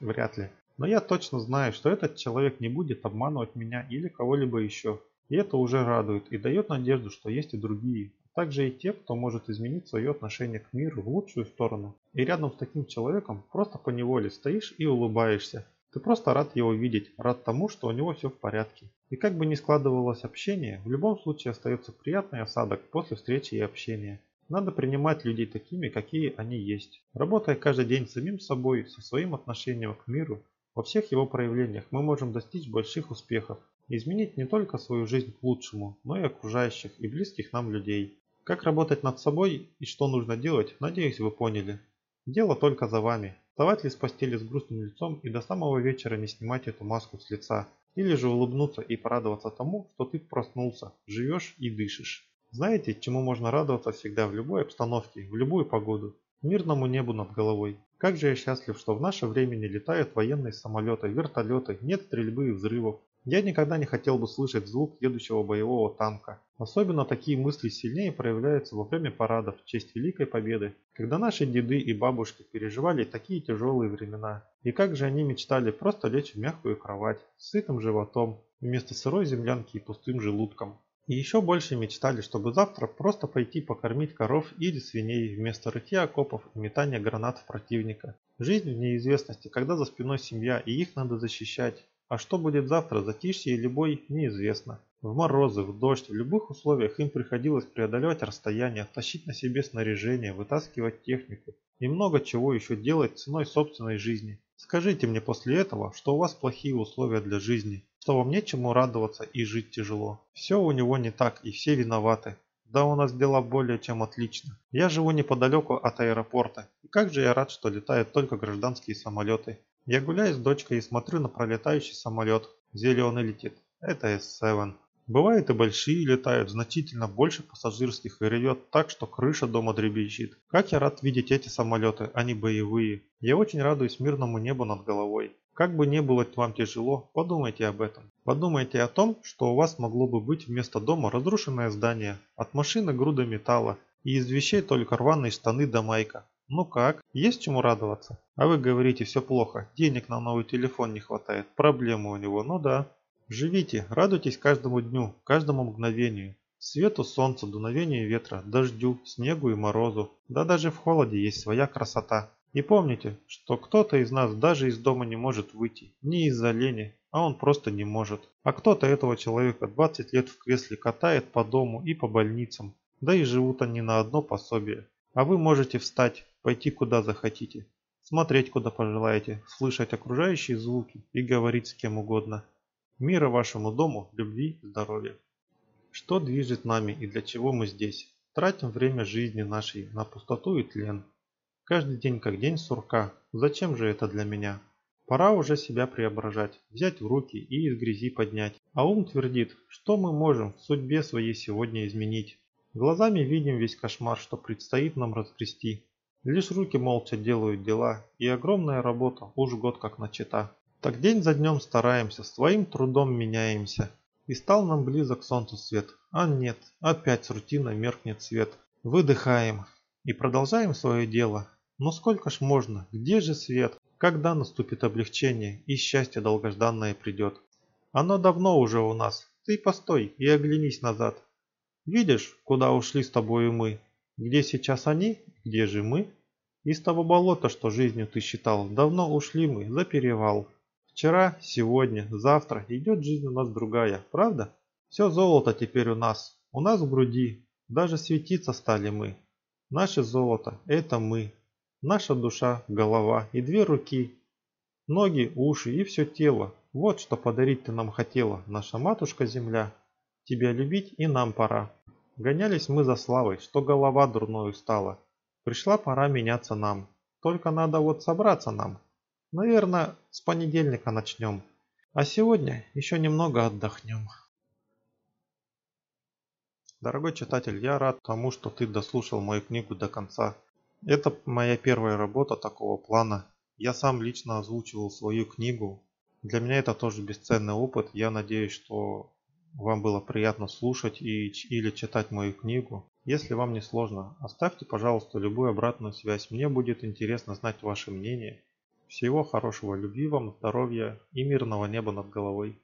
вряд ли. Но я точно знаю, что этот человек не будет обманывать меня или кого-либо еще. И это уже радует и дает надежду, что есть и другие, также и те, кто может изменить свое отношение к миру в лучшую сторону. И рядом с таким человеком просто по неволе стоишь и улыбаешься. Ты просто рад его видеть, рад тому, что у него все в порядке. И как бы ни складывалось общение, в любом случае остается приятный осадок после встречи и общения. Надо принимать людей такими, какие они есть. Работая каждый день самим собой, со своим отношением к миру, во всех его проявлениях мы можем достичь больших успехов. Изменить не только свою жизнь к лучшему, но и окружающих и близких нам людей. Как работать над собой и что нужно делать, надеюсь вы поняли. Дело только за вами. Вставать ли с постели с грустным лицом и до самого вечера не снимать эту маску с лица. Или же улыбнуться и порадоваться тому, что ты проснулся, живешь и дышишь. Знаете, чему можно радоваться всегда в любой обстановке, в любую погоду? Мирному небу над головой. Как же я счастлив, что в наше время не летают военные самолеты, вертолеты, нет стрельбы и взрывов. Я никогда не хотел бы слышать звук едущего боевого танка. Особенно такие мысли сильнее проявляются во время парадов в честь Великой Победы, когда наши деды и бабушки переживали такие тяжелые времена. И как же они мечтали просто лечь в мягкую кровать, с сытым животом, вместо сырой землянки и пустым желудком. И еще больше мечтали, чтобы завтра просто пойти покормить коров или свиней вместо рытья окопов и метания гранат в противника. Жизнь в неизвестности, когда за спиной семья и их надо защищать. А что будет завтра, затишье или бой, неизвестно. В морозы, в дождь, в любых условиях им приходилось преодолевать расстояние, тащить на себе снаряжение, вытаскивать технику и много чего еще делать ценой собственной жизни. Скажите мне после этого, что у вас плохие условия для жизни, что вам нечему радоваться и жить тяжело. Все у него не так и все виноваты. Да у нас дела более чем отлично. Я живу неподалеку от аэропорта. И как же я рад, что летают только гражданские самолеты. Я гуляю с дочкой и смотрю на пролетающий самолет. Зеленый летит. Это S7. Бывает и большие летают, значительно больше пассажирских и ревет так, что крыша дома дребезжит. Как я рад видеть эти самолеты, они боевые. Я очень радуюсь мирному небу над головой. Как бы не было вам тяжело, подумайте об этом. Подумайте о том, что у вас могло бы быть вместо дома разрушенное здание, от машины груда металла и из вещей только рваные штаны да майка. Ну как, есть чему радоваться? А вы говорите, все плохо, денег на новый телефон не хватает, проблемы у него, ну да. Живите, радуйтесь каждому дню, каждому мгновению. Свету солнца, дуновению ветра, дождю, снегу и морозу. Да даже в холоде есть своя красота. И помните, что кто-то из нас даже из дома не может выйти. Не из-за лени, а он просто не может. А кто-то этого человека 20 лет в кресле катает по дому и по больницам. Да и живут они на одно пособие. А вы можете встать, пойти куда захотите. Смотреть куда пожелаете, слышать окружающие звуки и говорить с кем угодно. Мира вашему дому, любви, здоровья. Что движет нами и для чего мы здесь? Тратим время жизни нашей на пустоту и тлен. Каждый день как день сурка. Зачем же это для меня? Пора уже себя преображать, взять в руки и из грязи поднять. А ум твердит, что мы можем в судьбе своей сегодня изменить. Глазами видим весь кошмар, что предстоит нам разгрести. Лишь руки молча делают дела, и огромная работа уж год как начата. Так день за днем стараемся, своим трудом меняемся. И стал нам близок солнцу свет. А нет, опять с рутиной меркнет свет. Выдыхаем и продолжаем свое дело. Но сколько ж можно? Где же свет? Когда наступит облегчение и счастье долгожданное придет? Оно давно уже у нас. Ты постой и оглянись назад. Видишь, куда ушли с тобою мы? Где сейчас они? Где же мы? Из того болота, что жизнью ты считал, давно ушли мы за перевал. Вчера, сегодня, завтра идет жизнь у нас другая, правда? Все золото теперь у нас, у нас в груди, даже светиться стали мы. Наше золото – это мы, наша душа, голова и две руки, ноги, уши и все тело. Вот что подарить ты нам хотела, наша матушка-земля. Тебя любить и нам пора. Гонялись мы за славой, что голова дурною стала. Пришла пора меняться нам. Только надо вот собраться нам, Наверное, с понедельника начнем. А сегодня еще немного отдохнем. Дорогой читатель, я рад тому, что ты дослушал мою книгу до конца. Это моя первая работа такого плана. Я сам лично озвучивал свою книгу. Для меня это тоже бесценный опыт. Я надеюсь, что вам было приятно слушать и, или читать мою книгу. Если вам не сложно, оставьте, пожалуйста, любую обратную связь. Мне будет интересно знать ваше мнение. Всего хорошего, любви вам, здоровья и мирного неба над головой.